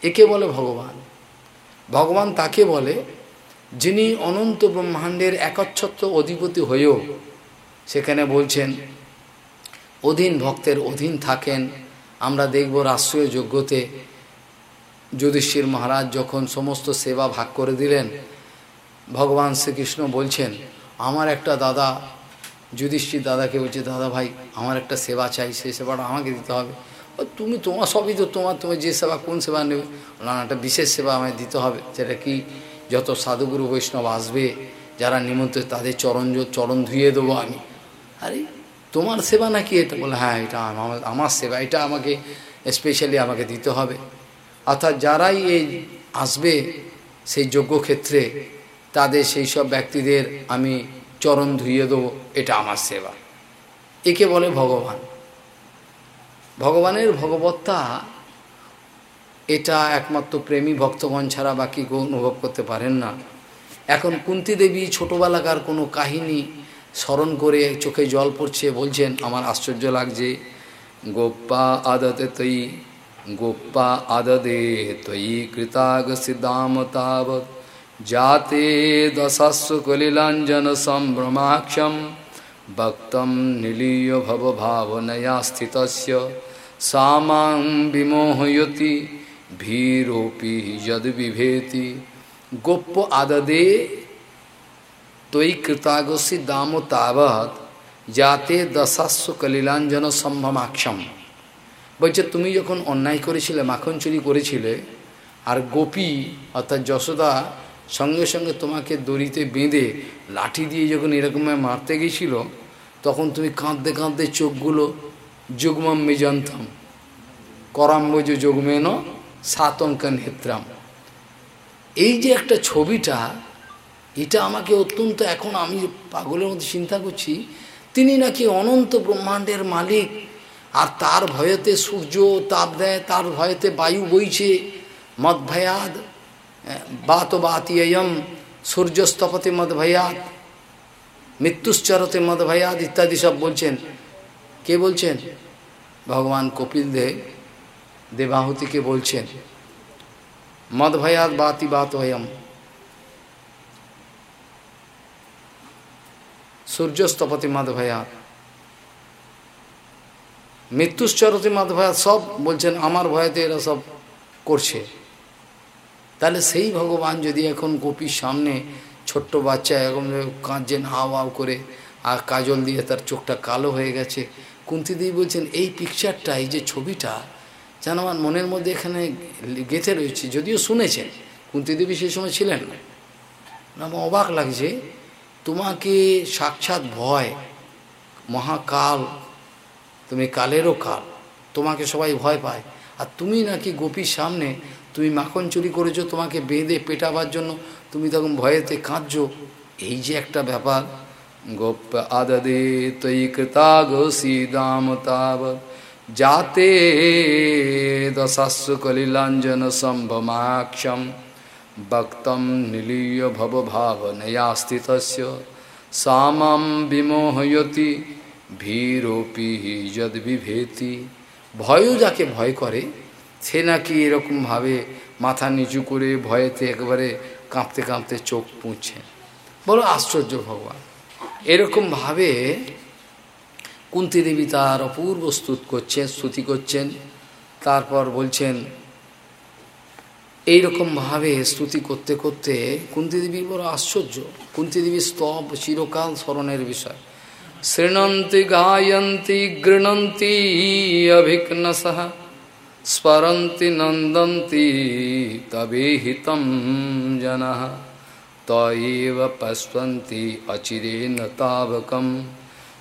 একে বলে ভগবান। ভগবান তাকে বলে, যিনি অনন্ত ব্রহ্মাণ্ডের একচ্ছত্র অধিপতি হয়েও সেখানে বলছেন, অধীন ভক্তের অধীন থাকেন। আমরা দেখব রাষ্ট্রীয় যোগ্যতে যুধিষ্ঠির মহারাজ যখন সমস্ত সেবা ভাগ করে দিলেন ভগবান শ্রীকৃষ্ণ বলছেন, আমার একটা দাদা, যুধিষ্ঠির দাদাকে বলছে, দাদা ভাই, আমার একটা সেবা চাই, সেই সেবাটা আমাকে দিতে হবে। তুমি তোমার সবই তো তোমার, তুমি যে সেবা, কোন সেবা নেবে? না একটা বিশেষ সেবা আমায় দিতে হবে সেটা কি যত সাধুগুরু বৈষ্ণব আসবে, যারা নিমন্ত্রিত, তাদের চরণ চরণ ধুয়ে দেবো আমি। আরে, তোমার সেবা নাকি এটা? বলে হ্যাঁ এটা আমার আমার সেবা, এটা আমাকে স্পেশালি আমাকে দিতে হবে। অর্থাৎ যারাই এই আসবে, সেই যজ্ঞক্ষেত্রে তাদের সেই সব ব্যক্তিদের আমি চরণ ধুইয়ে দেবো, এটা আমার সেবা। একে বলে ভগবান। ভগবানের ভগবত্তা এটা একমাত্র প্রেমী ভক্তগণ ছাড়া বাকি অনুভব করতে পারেন না। এখন কুন্তি দেবী ছোটোবেলাকার কোনো কাহিনী স্মরণ করে চোখে জল পড়ছে, বলছেন, আমার আশ্চর্য লাগছে। গোপ্পা আদতে তৈ, গোপ্পা আদদে তৈ কৃতাগ সিদ্ধাম তাবৎ। जाते दशस्वकलिलाञ्जनसम्भ्रमाक्षं भक्तं निलीय भवभावनया स्थितस्य सा मां विमोहयति भीरोऽपि यद्बिभेति गोप्य आददे त्वयि कृतागसि दाम तावत् যাতে দশাস্ব কলিলাঞ্জন সম্ভমাক্ষম বলছে তুমি যখন অন্যায় করেছিলে মাখন চুরি করেছিলে আর গোপী অর্থাৎ যশোদা সঙ্গে সঙ্গে তোমাকে দড়িতে বেঁধে লাঠি দিয়ে যখন এরকমভাবে মারতে গেছিল, তখন তুমি কাঁদতে কাঁদতে চোখগুলো যুগ্মম মেজন্তাম। করাম্বজ যোগমেন সাতঙ্কা নেত্রাম। এই যে একটা ছবিটা, এটা আমাকে অত্যন্ত, এখন আমি পাগলের মধ্যে চিন্তা করছি, তিনি নাকি অনন্ত ব্রহ্মাণ্ডের মালিক, আর তার ভয়েতে সূর্য তাপ দেয়, তার ভয়েতে বায়ু বইছে মদভয়াদ বাত বাতিয়ম সূর্যস্তপতি মদভয়াদ মৃত্যুশ্চরতে মদ মদভয়াদ ইত্যাদি সব বলছেন কে বলছেন ভগবান কপিল দেব দেবাহুতিকে বলছেন মদ মদভয়াদ বাতি বাত হয়ম সূর্যস্তপতি মদভয়াদ মৃত্যুশ্চরতি মদভয়াদ সব বলছেন আমার ভয়তে এরা সব করছে তাহলে সেই ভগবান যদি এখন গোপীর সামনে ছোট্ট বাচ্চা এরকম কাঁদছেন হাও হাও করে, আর কাজল দিয়ে তার চোখটা কালো হয়ে গেছে কুন্তিদেবী বলছেন, এই পিকচারটা এই যে ছবিটা, যেন আমার মনের মধ্যে এখানে গেঁথে রয়েছে, যদিও শুনেছেন কুন্তিদেবী সেই সময় ছিলেন না। আমার অবাক লাগছে, তোমাকে সাক্ষাৎ ভয়, মহাকাল, তুমি কালেরও কাল, তোমাকে সবাই ভয় পায়, আর তুমি নাকি গোপীর সামনে তুমি মাখন চুরি করেছ, তোমাকে বেঁধে পেটাবার জন্য। তুমি তখন ভয়েতে কাঁদছো। এই যে একটা ব্যাপার। গোপ আদদে তৈ সীদাম তাব। যাতে দশাস্য কলিলাঞ্জন সম্ভমাক্ষম। ভক্তম নীলীয় ভবভাবনয়া স্থিত সামাম বিমোহয়তি ভীরোপি যদ বিভেতি। ভয়ও যাকে ভয় করে সে নাকি এরকমভাবে মাথা নিচু করে ভয়েতে একবারে কাঁপতে কাঁপতে চোখ পুঁছছে বলো আশ্চর্য ভগবান। এরকমভাবে কুন্তি দেবী তার অপূর্ব স্তুত করছেন, স্তুতি করছেন, তারপর বলছেন এইরকমভাবে স্তুতি করতে করতে কুন্তি দেবী বড় আশ্চর্য। কুন্তি দেবী স্তব চিরকাল স্মরণের বিষয়। শৃণন্তি, গায়ন্তি, গৃণন্তি, অভিঘ্নসহ। স্মরন্তি নন্দন্তি তবেহিতম জন তৈব পশ্যন্তি অচিরেণ তাবকম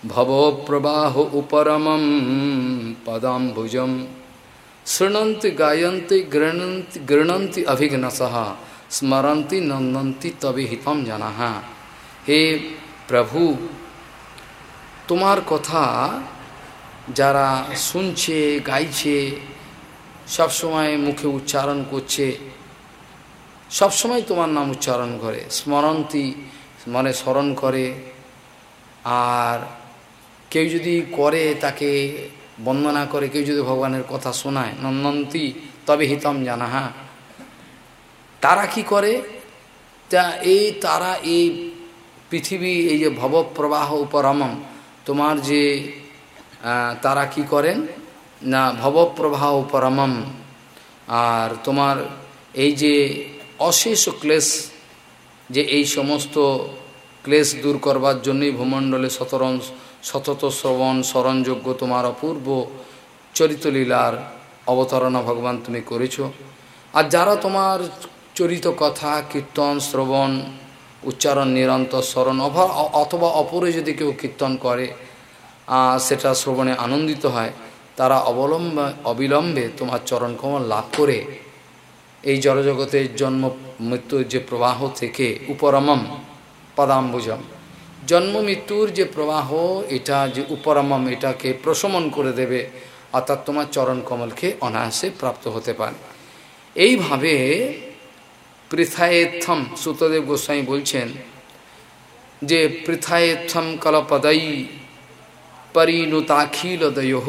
ভবপ্রবাহ উপরমম পদাম্বুজম শৃণন্তি গায়ন্তি গৃণন্তি গৃণন্তি অভিঘ্নসহ স্মরন্তি নন্দন্তি তবে হিতম জানা হে প্রভু তোমার কথা যারা শুনছে গাইছে সবসময় মুখে উচ্চারণ করছে। সবসময় তোমার নাম উচ্চারণ করে। স্মরণতি মানে স্মরণ করে। আর কেউ যদি করে তাকে বন্দনা করে, কেউ যদি ভগবানের কথা শোনায়, নন্দন্তি, তবে হিতম জানা হ্যাঁ? তারা কি করে? তা এই তারা এই পৃথিবী, এই যে ভবপ্রবাহ উপরমম, তোমার যে তারা কি করেন? না ভবপ্রবাহ উপরমম আর তোমার এই যে অশেষ ক্লেশ, যে এই সমস্ত ক্লেশ দূর করবার জন্যই ভূমণ্ডলে শতরণ শতত শ্রবণ স্মরণযোগ্য তোমার অপূর্ব চরিতলীলার অবতারণা ভগবান তুমি করেছ। আর যারা তোমার চরিত কথা, কীর্তন, শ্রবণ, উচ্চারণ নিরন্তর স্মরণ অথবা অপরে যদি কেউ কীর্তন করে সেটা শ্রবণে আনন্দিত হয় তারা অবলম্ব, অবিলম্বে তোমার চরণকমল লাভ করে। এই জড়জগতের জন্ম, মৃত্যুর যে প্রবাহ থেকে উপরমম, পদাম্বুজম। জন্ম, মৃত্যুর যে প্রবাহ, এটা যে উপরমম, এটাকে প্রশমন করে দেবে, অর্থাৎ তোমার চরণ কমলকে অনায়াসে প্রাপ্ত হতে পারে। এইভাবে পৃথায়েথম সুতদেব গোস্বামী বলছেন যে পৃথায়েথম কলপদৈ পরিণুতাখিলদয়োহ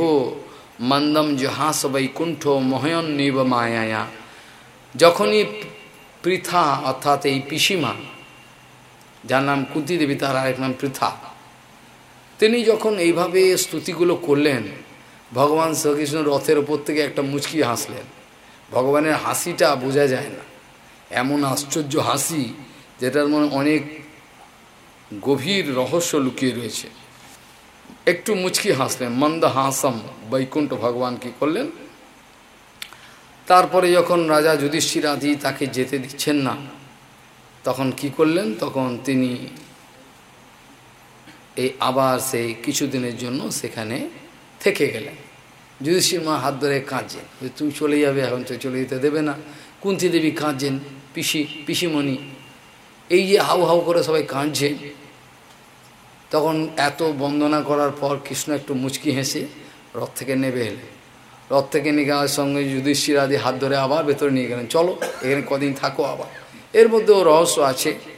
মন্দম জহাস বৈকুণ্ঠ মহয়ন্নিব মায়া যখনই পৃথা, অর্থাৎ এই পিসিমা, যার নাম কুন্তি দেবী, তার আরেক নাম পৃথা, তিনি যখন এইভাবে স্তুতিগুলো করলেন, ভগবান শ্রীকৃষ্ণ রথের ওপর থেকে একটা মুচকি হাসলেন। ভগবানের হাসিটা বোঝা যায় না। এমন আশ্চর্য হাসি, যেটার মনে অনেক গভীর রহস্য লুকিয়ে রয়েছে। একটু মুচকি হাসলেন, মন্দ হাসম, বৈকুণ্ঠ ভগবান কি করলেন? তারপরে যখন রাজা যুধিষ্ঠির আদি তাকে যেতে দিচ্ছেন না, তখন কি করলেন? তখন তিনি এই আবার সেই কিছুদিনের জন্য সেখানে থেকে গেলেন। যুধিষ্ঠির মা হাত ধরে কাঁদছেন, যে তুমি চলে যাবে, এখন তো চলে যেতে দেবে না। কুন্তি দেবী কাঁদছেন, পিসি, পিসিমণি, এই যে হাউ হাউ করে সবাই কাঁদছে তখন এত বন্দনা করার পর কৃষ্ণ একটু মুচকি হেসে রথ থেকে নেবে এলে। রথ থেকে নিয়ে গেলার সঙ্গে যুধিষ্ঠির আদি হাত ধরে আবার ভেতরে নিয়ে গেলেন। চলো, এখানে কদিন থাকো আবার। এর মধ্যেও রহস্য আছে।